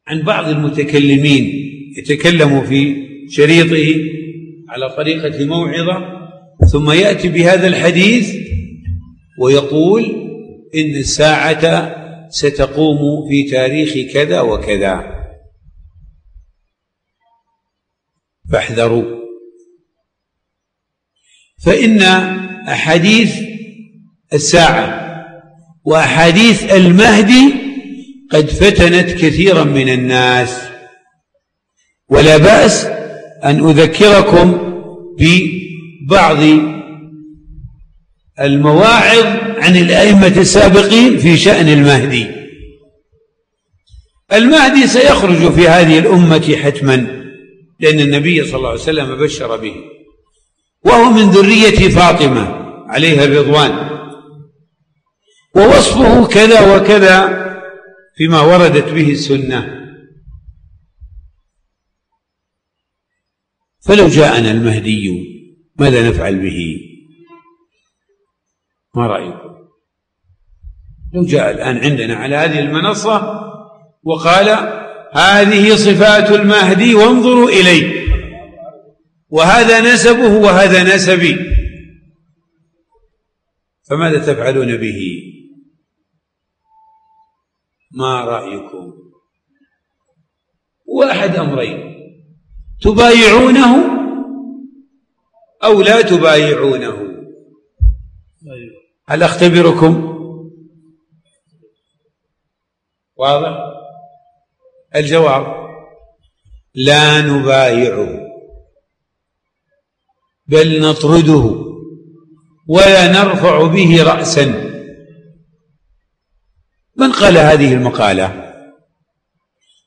عن بعض المتكلمين يتكلم في شريطه على طريقة موعظة ثم يأتي بهذا الحديث ويقول إن الساعة ستقوم في تاريخ كذا وكذا. فاحذروا. فإن أحاديث الساعة وأحاديث المهدي قد فتنت كثيرا من الناس. ولا بأس أن أذكركم ببعض المواعظ عن الأئمة السابقين في شأن المهدي. المهدي سيخرج في هذه الأمة حتما لأن النبي صلى الله عليه وسلم بشر به. وهو من ذرية فاطمة عليها الرضوان. ووصفه كذا وكذا فيما وردت به السنة. فلو جاءنا المهدي ماذا نفعل به؟ ما رأيكم؟ لو جاء الآن عندنا على هذه المنصة وقال هذه صفات المهدي وانظروا إليه. وهذا نسبه وهذا نسبي. فماذا تفعلون به؟ ما رأيكم؟ واحد أمرين. تبايعونه أو لا تبايعونه؟ هل أختبركم؟ واضح؟ الجواب لا نبايعه بل نطرده ولا نرفع به رأسا. من قال هذه المقالة؟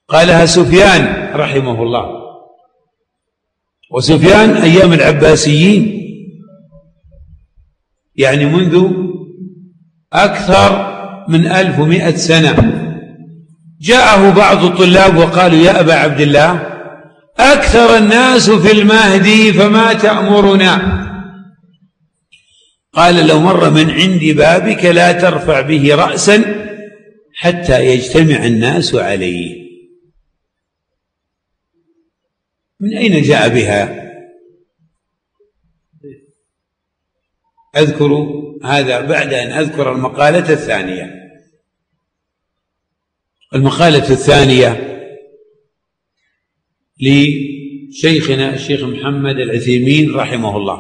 قالها سفيان رحمه الله. وسفيان أيام العباسيين يعني منذ أكثر من ألف ومائة سنة. جاءه بعض الطلاب وقالوا يا أبا عبد الله أكثر الناس في المهدي فما تأمرنا. قال لو مر من عند بابك لا ترفع به رأسا حتى يجتمع الناس عليه. من أين جاء بها؟ أذكر هذا بعد أن أذكر المقالة الثانية. المقالة الثانية لشيخنا الشيخ محمد العثيمين رحمه الله.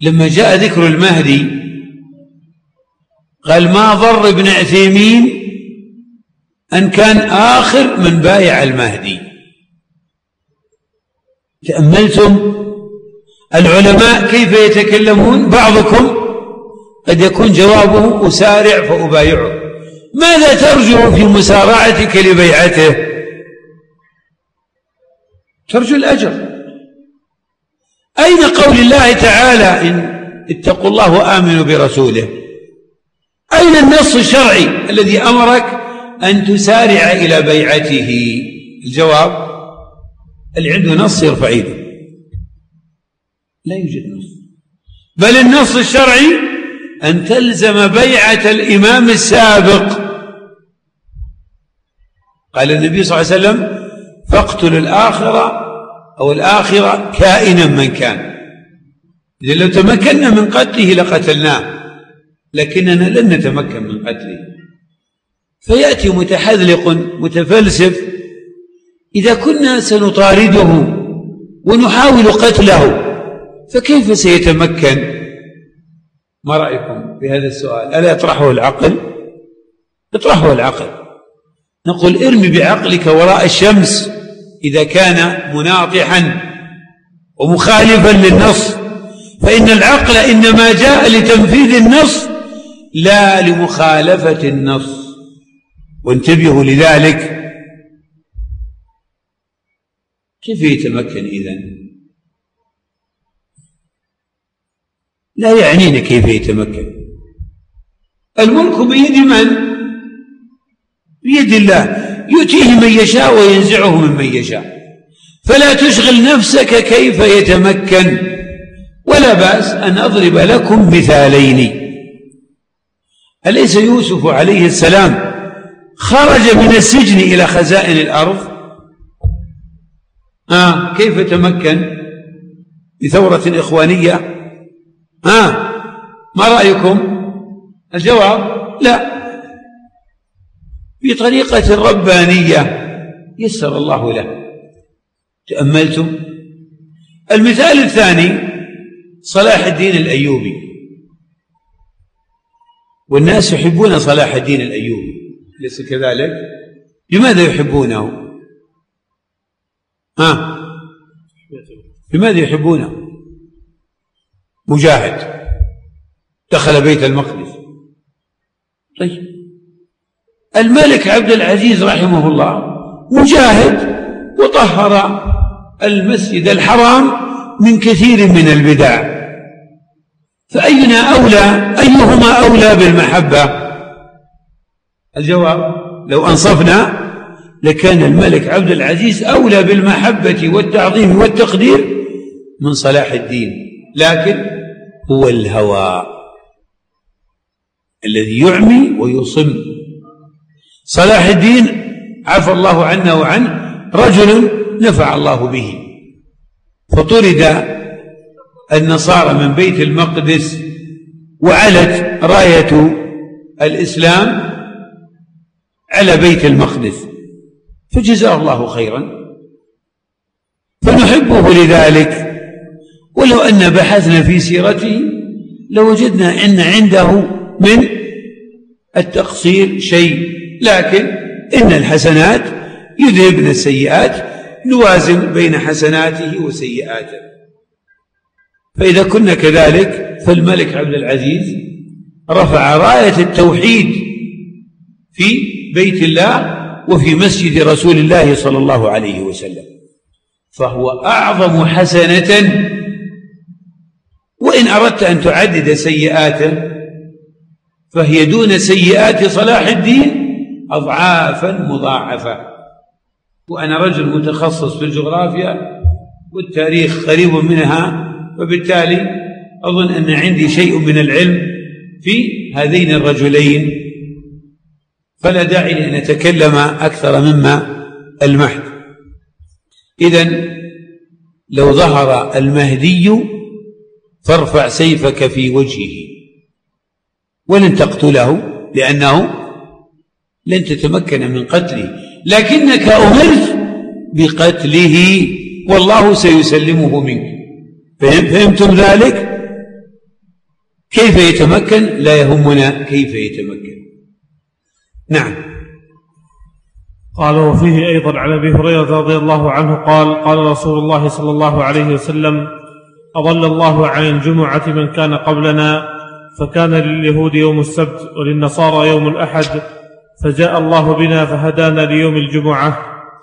لما جاء ذكر المهدي قال ما ضر ابن عثيمين أن كان آخر من بايع المهدي. تأملتم العلماء كيف يتكلمون بعضكم؟ قد يكون جوابه أسارع فأبايعه. ماذا ترجو في مسارعتك لبيعته؟ ترجو الأجر. أين قول الله تعالى إن اتقوا الله وآمنوا برسوله؟ أين النص الشرعي الذي أمرك أن تسارع إلى بيعته؟ الجواب اللي عنده نص يرفع يده لا يوجد نص. بل النص الشرعي أن تلزم بيعة الإمام السابق. قال النبي صلى الله عليه وسلم فاقتل الآخرة أو الآخرة كائنا من كان. إذا لو تمكنا من قتله لقتلناه لكننا لن نتمكن من قتله. فيأتي متحذلق متفلسف إذا كنا سنطارده ونحاول قتله فكيف سيتمكن؟ ما رأيكم في هذا السؤال؟ ألا يطرحه العقل؟ يطرحه العقل. نقول ارمي بعقلك وراء الشمس إذا كان مناطحا ومخالفا للنص فإن العقل إنما جاء لتنفيذ النص لا لمخالفة النص. وانتبهوا لذلك. كيف يتمكن إذن؟ لا يعنينا كيف يتمكن. الملك بيد من؟ بيد الله. يؤتيه من يشاء وينزعه ممن يشاء. فلا تشغل نفسك كيف يتمكن. ولا بأس أن أضرب لكم مثالين. أليس يوسف عليه السلام خرج من السجن إلى خزائن الأرض؟ آه كيف تمكن؟ بثورة إخوانية؟ آه ما رأيكم؟ الجواب لا. بطريقة ربانية يسر الله له. تأملتم؟ المثال الثاني صلاح الدين الأيوبي. والناس يحبون صلاح الدين الأيوبي. ليس كذلك؟ لماذا يحبونه؟ ها؟ لماذا يحبونه؟ مجاهد. دخل بيت المقدس. طيب. الملك عبد العزيز رحمه الله مجاهد وطهر المسجد الحرام من كثير من البدع. فأينا أولى أيهما أولى بالمحبة؟ الجواب لو أنصفنا لكان الملك عبد العزيز أولى بالمحبة والتعظيم والتقدير من صلاح الدين. لكن هو الهوى الذي يعمي ويصم. صلاح الدين عفى الله عنا وعنه رجل نفع الله به. فطرد النصارى من بيت المقدس وعلت راية الإسلام على بيت المقدس. فجزاه الله خيرا. فنحبه لذلك. ولو أن بحثنا في سيرته لوجدنا أن عنده من التقصير شيء. لكن إن الحسنات يذهبن السيئات نوازن بين حسناته وسيئاته. فإذا كنا كذلك فالملك عبد العزيز رفع راية التوحيد في بيت الله وفي مسجد رسول الله صلى الله عليه وسلم فهو أعظم حسنة وإن أردت أن تعدد سيئاته فهي دون سيئات صلاح الدين أضعافا مضاعفة. وأنا رجل متخصص في الجغرافيا والتاريخ قريب منها وبالتالي أظن أن عندي شيء من العلم في هذين الرجلين. فلا داعي لأن أتكلم أكثر مما المهد إذا لو ظهر المهدي فارفع سيفك في وجهه. ولن تقتله لأنه لن تتمكن من قتله. لكنك أمرت بقتله والله سيسلمه منك. فهمتم ذلك؟ كيف يتمكن؟ لا يهمنا كيف يتمكن. نعم. قال وفيه أيضا عن أبي هريرة رضي الله عنه قال قال رسول الله صلى الله عليه وسلم أضل الله عن الجمعة من كان قبلنا فكان لليهود يوم السبت وللنصارى يوم الأحد فجاء الله بنا فهدانا ليوم الجمعة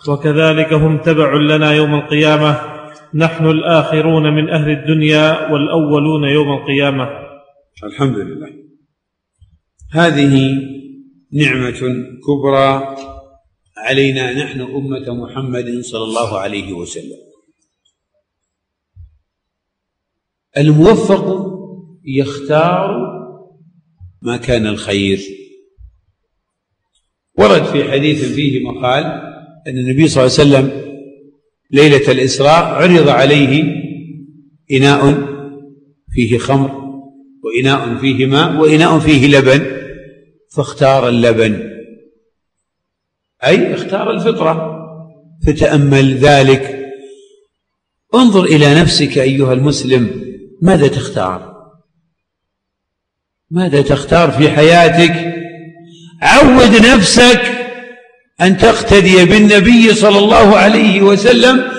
وكذلك هم تبع لنا يوم القيامة نحن الآخرون من أهل الدنيا والأولون يوم القيامة. الحمد لله. هذه نعمة كبرى علينا نحن أمة محمد صلى الله عليه وسلم. الموفق يختار ما كان الخير. ورد في حديث فيه مقال أن النبي صلى الله عليه وسلم ليلة الإسراء عرض عليه إناء فيه خمر وإناء فيه ماء وإناء فيه لبن فاختار اللبن. أي اختار الفطرة. فتأمل ذلك. انظر إلى نفسك أيها المسلم. ماذا تختار؟ ماذا تختار في حياتك؟ عود نفسك أن تقتدي بالنبي صلى الله عليه وسلم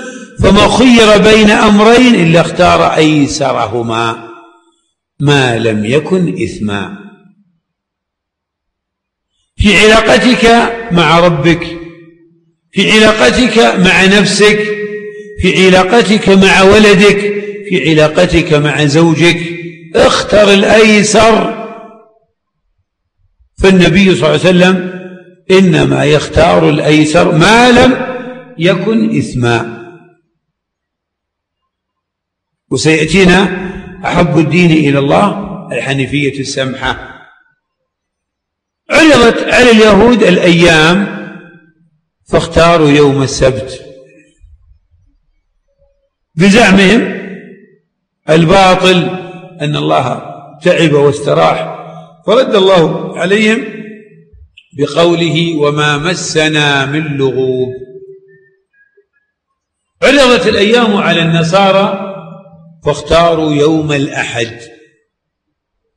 فما خير بين أمرين إلا اختار أيسرهما ما لم يكن إثما. في علاقتك مع ربك في علاقتك مع نفسك في علاقتك مع ولدك في علاقتك مع زوجك اختر الأيسر. فالنبي صلى الله عليه وسلم إنما يختار الأيسر ما لم يكن إثما. وسيأتينا أحب الدين إلى الله الحنيفية السمحة. عرضت على اليهود الأيام فاختاروا يوم السبت. بزعمهم الباطل أن الله تعب واستراح. فرد الله عليهم بقوله وما مسنا من لغوب. عرضت الأيام على النصارى فاختاروا يوم الأحد.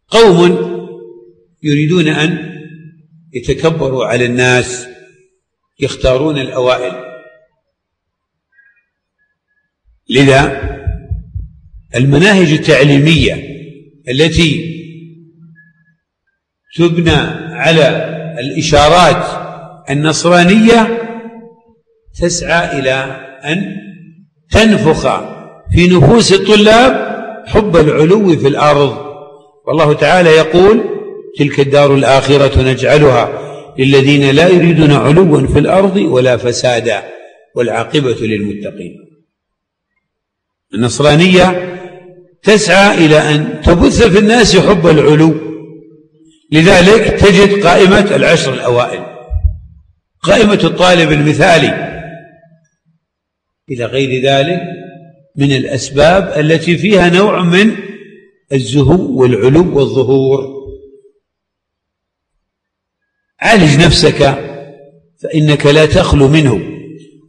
قوم يريدون أن يتكبروا على الناس يختارون الأوائل. لذا المناهج التعليمية التي تبنى على الإشارات النصرانية تسعى إلى أن تنفخ في نفوس الطلاب حب العلو في الأرض. والله تعالى يقول تلك الدار الآخرة نجعلها للذين لا يريدون علوا في الأرض ولا فسادا والعاقبة للمتقين. النصرانية تسعى إلى أن تبث في الناس حب العلو. لذلك تجد قائمة العشر الأوائل. قائمة الطالب المثالي. إلى غير ذلك من الأسباب التي فيها نوع من الزهو والعلو والظهور. عالج نفسك فإنك لا تخلو منه.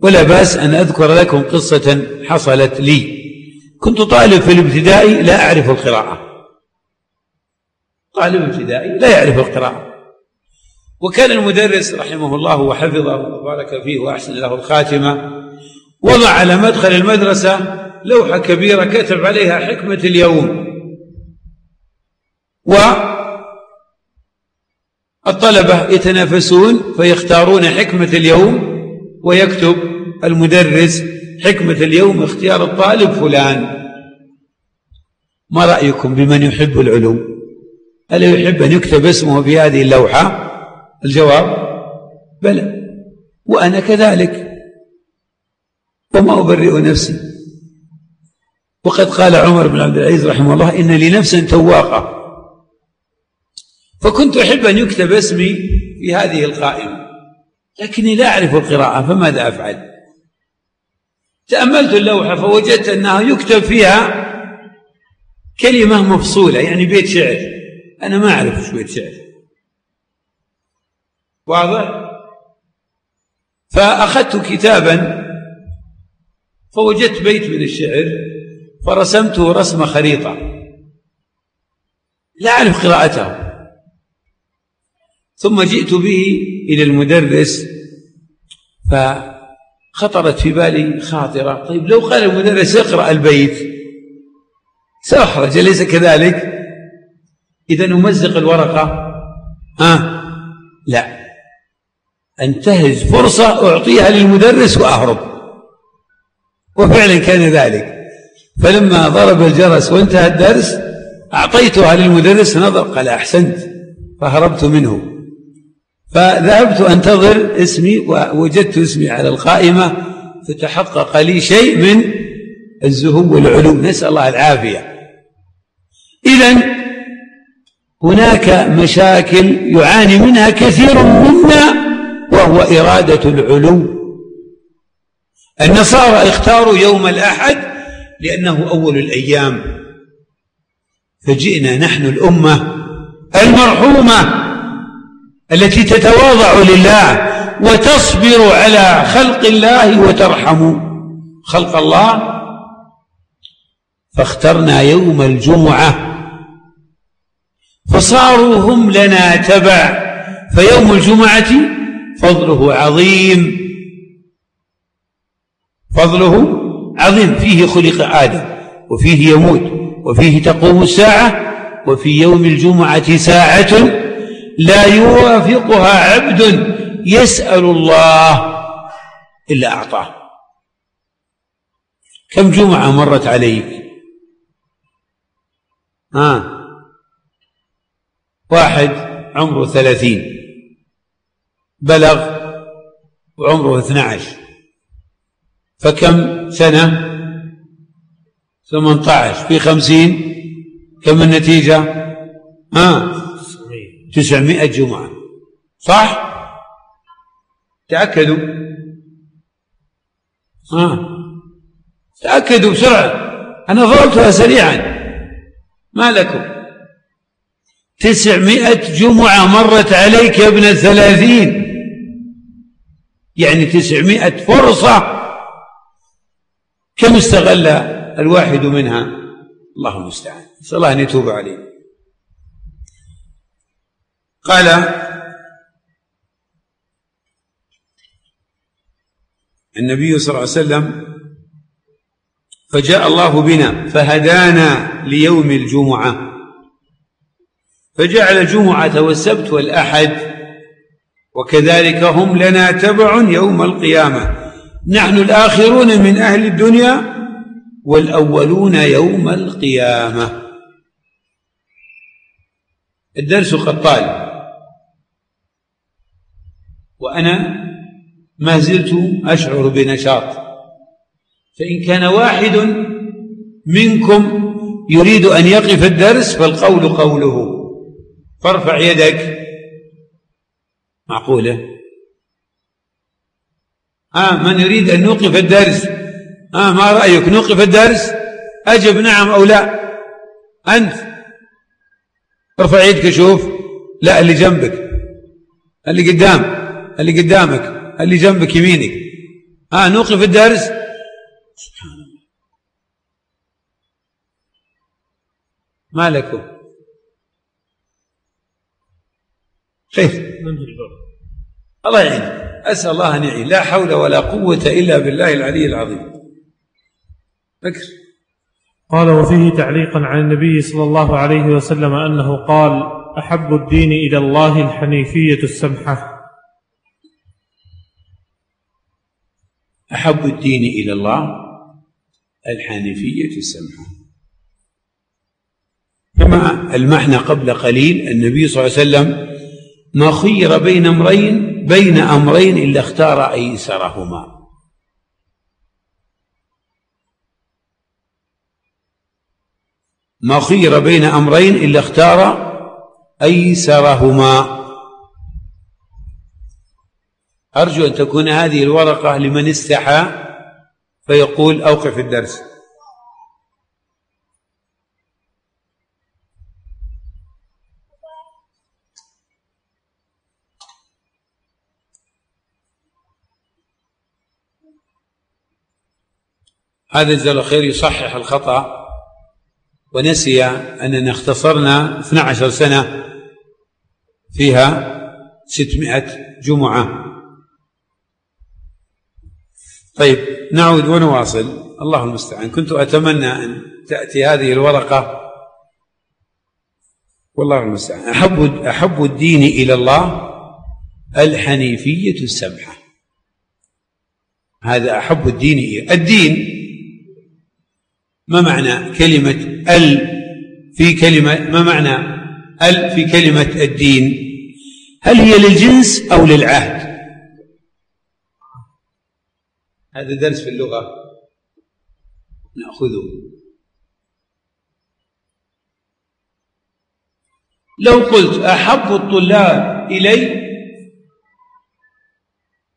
ولا بأس أن أذكر لكم قصة حصلت لي. كنت طالب في الابتدائي لا أعرف القراءة. طالب ابتدائي لا يعرف القراءة. وكان المدرس رحمه الله وحفظه وبارك فيه وأحسن له الخاتمة وضع على مدخل المدرسة لوحة كبيرة كتب عليها حكمة اليوم. والطلبة يتنافسون فيختارون حكمة اليوم ويكتب المدرس حكمة اليوم اختيار الطالب فلان. ما رأيكم بمن يحب العلو ألا يحب أن يكتب اسمه في هذه اللوحة؟ الجواب بلى. وأنا كذلك. وما أبرئ نفسي. وقد قال عمر بن عبد العزيز رحمه الله إن لي نفسا تواقة. فكنت أحب أن يكتب اسمي في هذه القائمة لكني لا أعرف القراءة فماذا أفعل؟ تأملت اللوحة فوجدت أنها يكتب فيها كلمة مفصولة يعني بيت شعر. أنا ما أعرف شو بيت شعر. واضح؟ فأخذت كتابا فوجدت بيت من الشعر فرسمته رسم خريطة. لا أعرف قراءته. ثم جئت به إلى المدرس فخطرت في بالي خاطرة. طيب لو قال المدرس اقرأ البيت سأحرج أليس كذلك؟ إذا نمزق الورقة. آه لا. أنتهز فرصة أعطيها للمدرس وأهرب. وفعلا كان ذلك. فلما ضرب الجرس وانتهى الدرس أعطيتها للمدرس نظر قال أحسنت فهربت منه. فذهبت أنتظر اسمي ووجدت اسمي على القائمة فتحقق لي شيء من الزهو والعلو نسأل الله العافية. إذا هناك مشاكل يعاني منها كثير منا وهو إرادة العلو النصارى اختاروا يوم الأحد لأنه أول الأيام. فجئنا نحن الأمة المرحومة التي تتواضع لله وتصبر على خلق الله وترحم خلق الله. فاخترنا يوم الجمعة فصاروا هم لنا تبع فيوم الجمعة فضله عظيم فضله عظيم. فيه خلق آدم وفيه يموت وفيه تقوم الساعة وفي يوم الجمعة ساعة لا يوافقها عبد يسأل الله إلا أعطاه. كم جمعة مرت عليك؟ ها؟ آه. واحد عمره ثلاثين. بلغ وعمره اثنى عشر فكم سنة؟ ثمانية عشر في خمسين؟ كم النتيجة؟ ها؟ تسعمائة جمعة صح؟ تأكدوا. ها تأكدوا بسرعة. أنا ضربتها سريعا. ما لكم. تسعمائة جمعة مرت عليك يا ابن الثلاثين. يعني تسعمائة فرصة. كم استغل الواحد منها؟ الله المستعان نسأل الله أن يتوب عليه. قال النبي صلى الله عليه وسلم فجاء الله بنا فهدانا ليوم الجمعة. فجعل الجمعة والسبت والأحد وكذلك هم لنا تبع يوم القيامة. نحن الآخرون من أهل الدنيا والأولون يوم القيامة. الدرس قد طال وأنا ما زلت أشعر بنشاط. فإن كان واحد منكم يريد أن يقف الدرس فالقول قوله. فارفع يدك. معقولة؟ آه من يريد أن نوقف الدرس. آه ما رأيك نوقف الدرس؟ أجب نعم أو لا؟ أنت. ارفع يدك شوف. لا اللي جنبك. اللي قدام. اللي قدامك اللي جنبك يمينك. آه نوقف الدرس. سبحان الله. ما لكم خير. الله يعين أسأل الله أن يعين. لا حول ولا قوة إلا بالله العلي العظيم. فكر. قال وفيه تعليقا عن النبي صلى الله عليه وسلم أنه قال أحب الدين إلى الله الحنيفية السمحة. أحب الدين إلى الله الحنيفية السمحة كما المعنى قبل قليل النبي صلى الله عليه وسلم ما خير بين امرين بين أمرين إلا اختار أيسرهما. ما خير بين أمرين إلا اختار أيسرهما. أرجو أن تكون هذه الورقة لمن استحى فيقول أوقف الدرس. هذا جزاه خير يصحح الخطأ ونسي أننا اختصرنا 12 سنة فيها 600 جمعة. طيب نعود ونواصل. الله المستعان. كنت أتمنى أن تأتي هذه الورقة. والله المستعان. أحب أحب الدين إلى الله. الحنيفية السمحة. هذا أحب الدين إلى الدين ما معنى كلمة ال في كلمة ما معنى ال في كلمة الدين؟ هل هي للجنس أو للعهد؟ هذا درس في اللغة. نأخذه. لو قلت أحب الطلاب إلي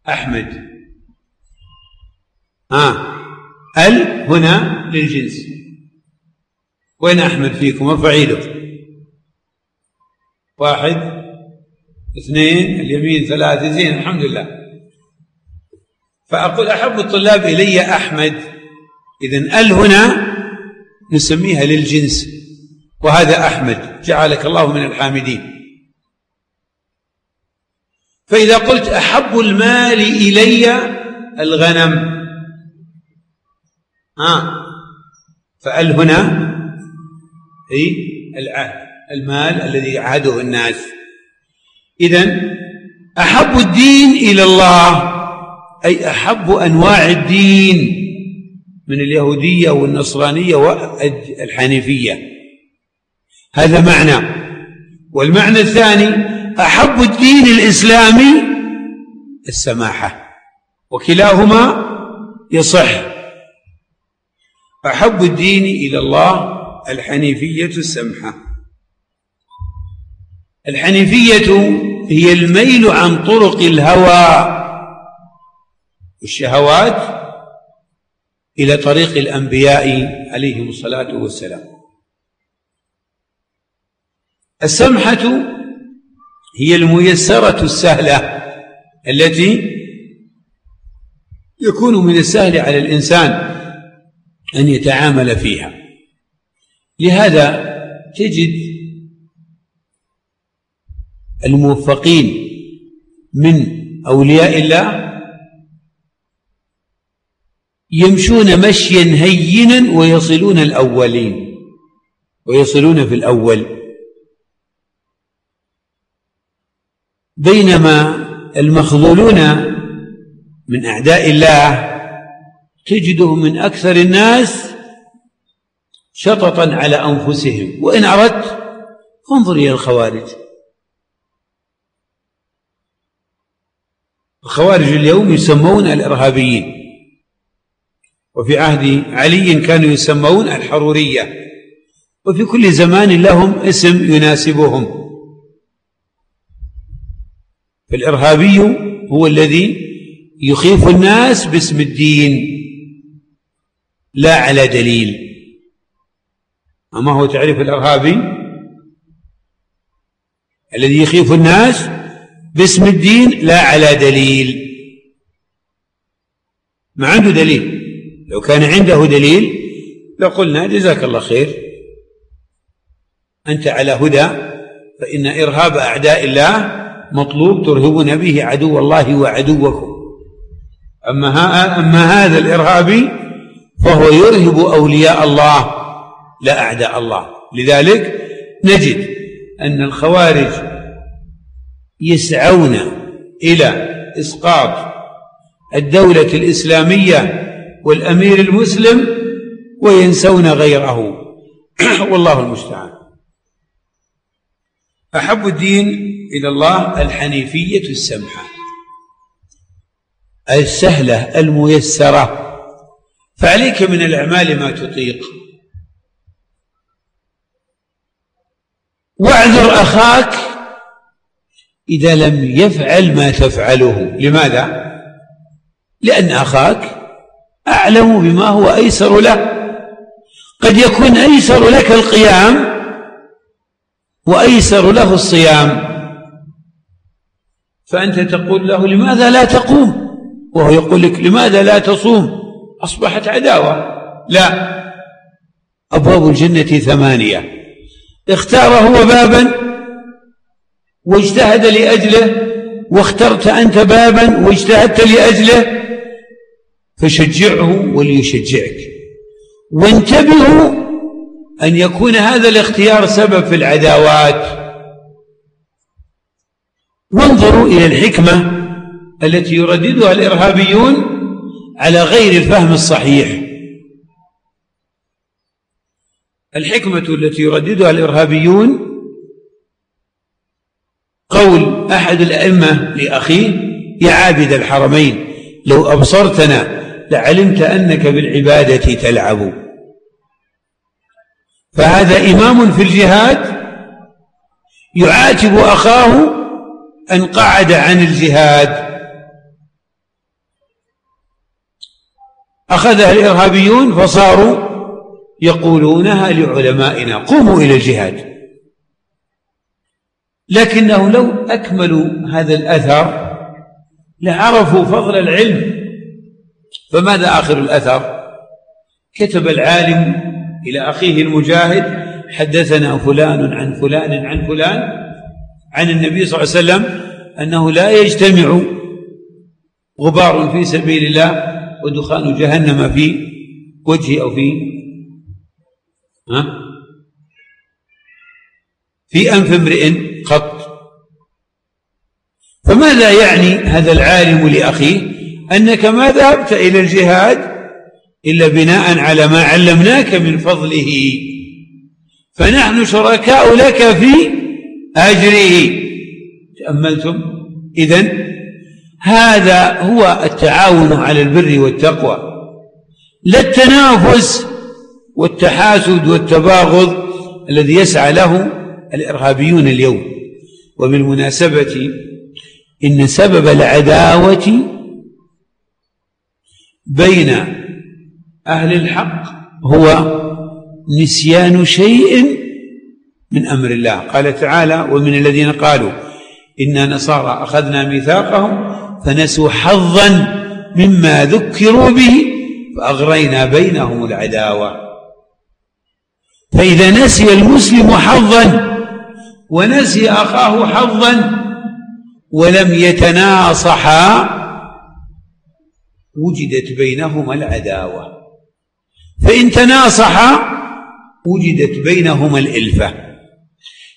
أحمد. ها آه. ال هنا للجنس. وين أحمد فيكم؟ ارفع إيدك واحد اثنين اليمين ثلاثة زين الحمد لله. فأقول أحب الطلاب إلي أحمد. إذا ال هنا نسميها للجنس وهذا أحمد. جعلك الله من الحامدين. فإذا قلت أحب المال إلي الغنم. ها؟ فال هنا أي العهد المال الذي عهده الناس. إذا أحب الدين إلى الله. أي أحب أنواع الدين من اليهودية والنصرانية والحنيفية. هذا معنى. والمعنى الثاني أحب الدين الإسلامي السماحة وكلاهما يصح. أحب الدين إلى الله الحنيفية السمحة. الحنيفية هي الميل عن طرق الهوى والشهوات إلى طريق الأنبياء عليهم الصلاة والسلام. السمحة هي الميسرة السهلة التي يكون من السهل على الإنسان أن يتعامل فيها. لهذا تجد الموفقين من أولياء الله يمشون مشيا هينا ويصلون الأولين. ويصلون في الأول. بينما المخذولون من أعداء الله تجده من أكثر الناس شططا على أنفسهم. وإن أردت انظر إلى الخوارج. الخوارج اليوم يسمون الإرهابيين. وفي عهد علي كانوا يسمون الحرورية. وفي كل زمان لهم اسم يناسبهم. فالإرهابي هو الذي يخيف الناس باسم الدين. لا على دليل. أما هو تعريف الإرهابي؟ الذي يخيف الناس باسم الدين لا على دليل. ما عنده دليل. لو كان عنده دليل لقلنا جزاك الله خير. أنت على هدى فإن إرهاب أعداء الله مطلوب ترهبون به عدو الله وعدوكم. أما, أما هذا الإرهابي فهو يرهب أولياء الله لا أعداء الله. لذلك نجد أن الخوارج يسعون إلى إسقاط الدولة الإسلامية والأمير المسلم وينسون غيره. والله المستعان. أحب الدين إلى الله الحنيفية السمحة السهلة الميسرة. فعليك من الأعمال ما تطيق. واعذر أخاك إذا لم يفعل ما تفعله. لماذا؟ لأن أخاك أعلم بما هو أيسر له. قد يكون أيسر لك القيام وأيسر له الصيام. فأنت تقول له لماذا لا تقوم؟ وهو يقول لك لماذا لا تصوم؟ أصبحت عداوة. لا. أبواب الجنة ثمانية. اختار هو بابا واجتهد لأجله واخترت أنت بابا واجتهدت لأجله فشجعه وليشجعك. وانتبهوا أن يكون هذا الاختيار سبب في العداوات. وانظروا إلى الحكمة التي يرددها الإرهابيون على غير الفهم الصحيح. الحكمة التي يرددها الإرهابيون قول أحد الأئمة لأخيه يا عابد الحرمين لو أبصرتنا لعلمت أنك بالعبادة تلعب. فهذا إمام في الجهاد يعاتب أخاه أن قعد عن الجهاد. أخذها الإرهابيون فصاروا يقولونها لعلمائنا قوموا إلى الجهاد. لكنه لو أكملوا هذا الأثر لعرفوا فضل العلم. فماذا آخر الأثر؟ كتب العالم إلى أخيه المجاهد حدثنا فلان عن فلان عن فلان عن النبي صلى الله عليه وسلم أنه لا يجتمع غبار في سبيل الله ودخان جهنم في وجهه أو في ها؟ في أنف امرئ قط. فماذا يعني هذا العالم لأخيه؟ أنك ما ذهبت إلى الجهاد إلا بناء على ما علمناك من فضله. فنحن شركاء لك في أجره. تأملتم؟ إذن هذا هو التعاون على البر والتقوى. لا التنافس والتحاسد والتباغض الذي يسعى له الإرهابيون اليوم. وبالمناسبة إن سبب العداوة بين أهل الحق هو نسيان شيء من أمر الله. قال تعالى ومن الذين قالوا إنا نصارى أخذنا ميثاقهم فنسوا حظا مما ذكروا به فأغرينا بينهم العداوة. فإذا نسي المسلم حظا ونسي أخاه حظا ولم يتناصحا وجدت بينهما العداوة. فإن تناصحا وجدت بينهما الإلفة.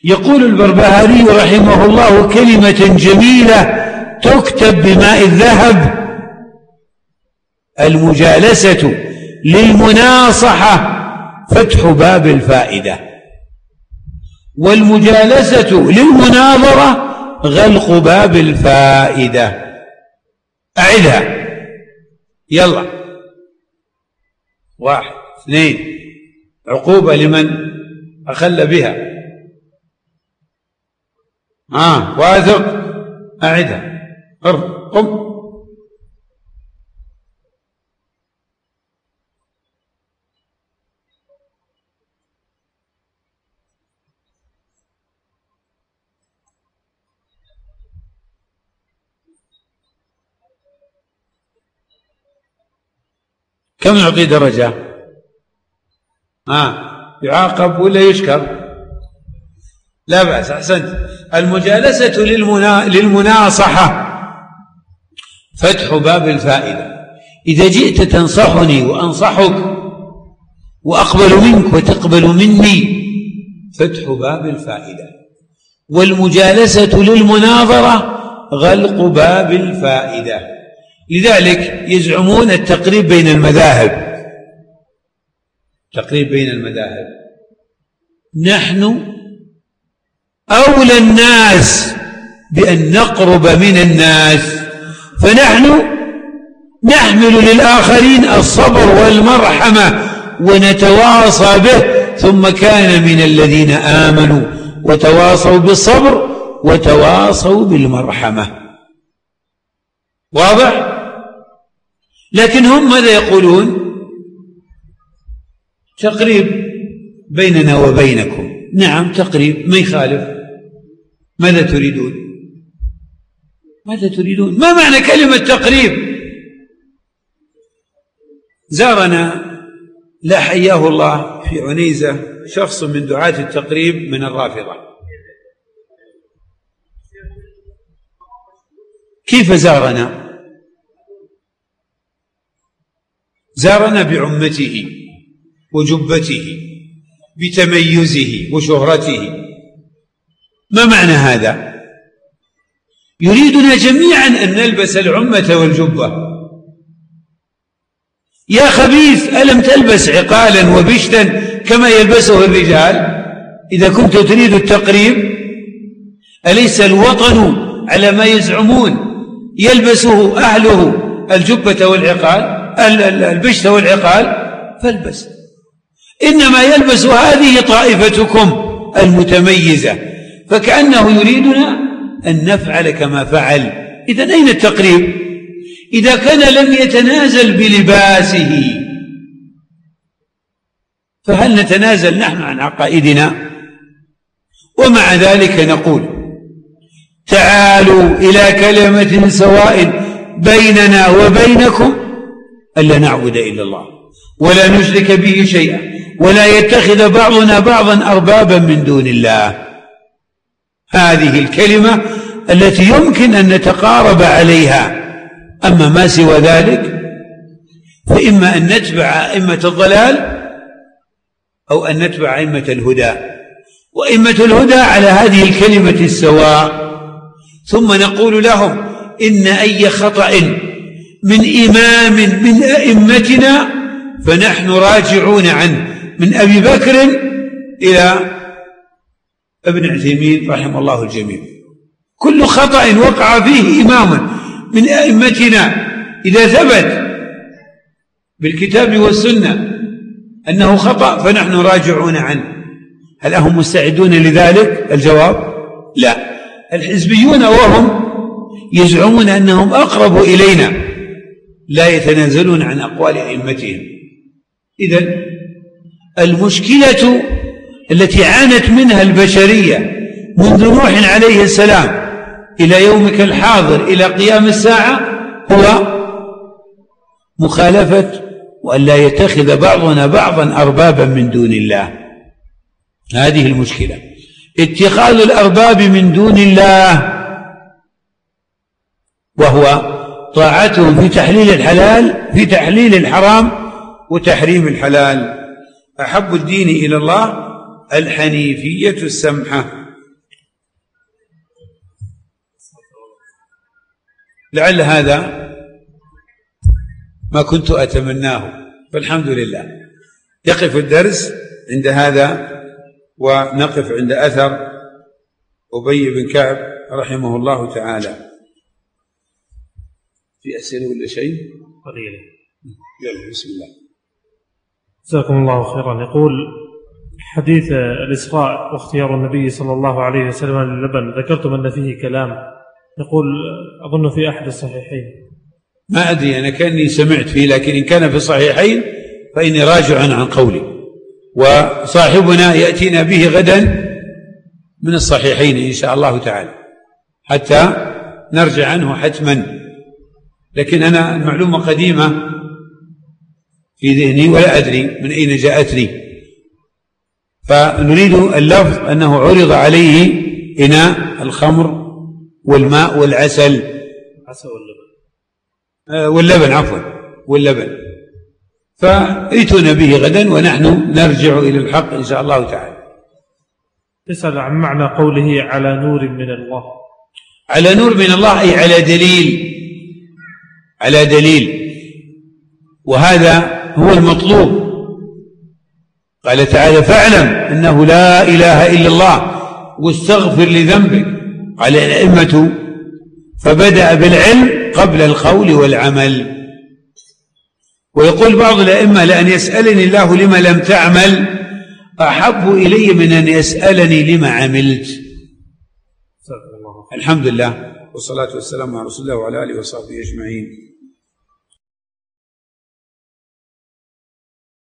يقول البربهاري رحمه الله كلمة جميلة تكتب بماء الذهب. المجالسة للمناصحة فتح باب الفائدة. والمجالسة للمناظرة غلق باب الفائدة. أعدها يلا. واحد اثنين. عقوبة لمن؟ أخل بها. آه واثق. أعدها. قم. كم نعطيه درجة؟ آه يعاقب ولا يشكر؟ لا بأس أحسنت. المجالسة للمنا... للمناصحة. فتح باب الفائدة. إذا جئت تنصحني وأنصحك وأقبل منك وتقبل مني فتح باب الفائدة. والمجالسة للمناظرة غلق باب الفائدة. لذلك يزعمون التقريب بين المذاهب. تقريب بين المذاهب. نحن أولى الناس بأن نقرب من الناس فنحن نحمل للآخرين الصبر والمرحمة ونتواصى به. ثم كان من الذين آمنوا وتواصوا بالصبر وتواصوا بالمرحمة. واضح؟ لكن هم ماذا يقولون؟ تقريب بيننا وبينكم. نعم تقريب ما يخالف. ماذا تريدون؟ ماذا تريدون؟ ما معنى كلمة تقريب؟ زارنا لا حياه الله في عنيزة شخص من دعاة التقريب من الرافضة. كيف زارنا؟ زارنا بعمته وجبته بتميزه وشهرته. ما معنى هذا؟ يريدنا جميعا أن نلبس العمة والجبة. يا خبيث ألم تلبس عقالا وبشتا كما يلبسه الرجال؟ إذا كنت تريد التقريب أليس الوطن على ما يزعمون؟ يلبسه أهله الجبة والعقال؟ البشت والعقال فالبس. إنما يلبس هذه طائفتكم المتميزة فكأنه يريدنا أن نفعل كما فعل. إذا أين التقريب؟ إذا كان لم يتنازل بلباسه فهل نتنازل نحن عن عقائدنا؟ ومع ذلك نقول تعالوا إلى كلمة سواء بيننا وبينكم ألا نعبد إلا الله ولا نشرك به شيئا ولا يتخذ بعضنا بعضا أربابا من دون الله. هذه الكلمة التي يمكن أن نتقارب عليها. أما ما سوى ذلك فإما أن نتبع أئمة الضلال أو أن نتبع أئمة الهدى. وأئمة الهدى على هذه الكلمة السواء. ثم نقول لهم إن أي خطأ من إمام من أئمتنا فنحن راجعون عنه. من أبي بكر إلى ابن عثيمين رحمه الله الجميع. كل خطأ وقع فيه إمام من أئمتنا. إذا ثبت بالكتاب والسنة أنه خطأ فنحن راجعون عنه. هل هم مستعدون لذلك؟ الجواب لا. الحزبيون وهم يزعمون أنهم أقرب إلينا. لا يتنازلون عن أقوال أئمتهم. إذا المشكلة التي عانت منها البشرية منذ نوح عليه السلام إلى يومك الحاضر إلى قيام الساعة هو مخالفة وأن لا يتخذ بعضنا بعضا أربابا من دون الله. هذه المشكلة. اتخاذ الأرباب من دون الله وهو طاعتهم في تحليل الحلال في تحليل الحرام وتحريم الحلال. أحب الدين إلى الله الحنيفية السمحة. لعل هذا ما كنت أتمناه. فالحمد لله. يقف الدرس عند هذا ونقف عند أثر أبي بن كعب رحمه الله تعالى. في أسئلة ولا شيء؟ قليلا. يلا بسم الله. جزاكم الله خيرا. يقول حديث الإسراء واختيار النبي صلى الله عليه وسلم للبن. ذكرتم أن فيه كلام. يقول أظن في أحد الصحيحين. ما أدري أنا كأني سمعت فيه لكن إن كان في الصحيحين فإني راجع عن قولي. وصاحبنا يأتينا به غدا من الصحيحين إن شاء الله تعالى. حتى نرجع عنه حتما. لكن أنا المعلومة قديمة في ذهني ولا أدري من أين جاءتني فنريد اللفظ أنه عرض عليه إناء الخمر والماء والعسل. عسل واللبن. آه واللبن عفوا واللبن. فائتنا به غدا ونحن نرجع إلى الحق إن شاء الله تعالى. يسأل عن معنى قوله على نور من الله. على نور من الله أي على دليل. على دليل. وهذا هو المطلوب. قال تعالى فاعلم أنه لا إله إلا الله واستغفر لذنبك. قال الأئمة فبدأ بالعلم قبل القول والعمل. ويقول بعض الأئمة لأن يسألني الله لما لم تعمل أحب إلي من أن يسألني لما عملت. الحمد لله. والصلاة والسلام على رسول الله وعلى آله وصحبه أجمعين.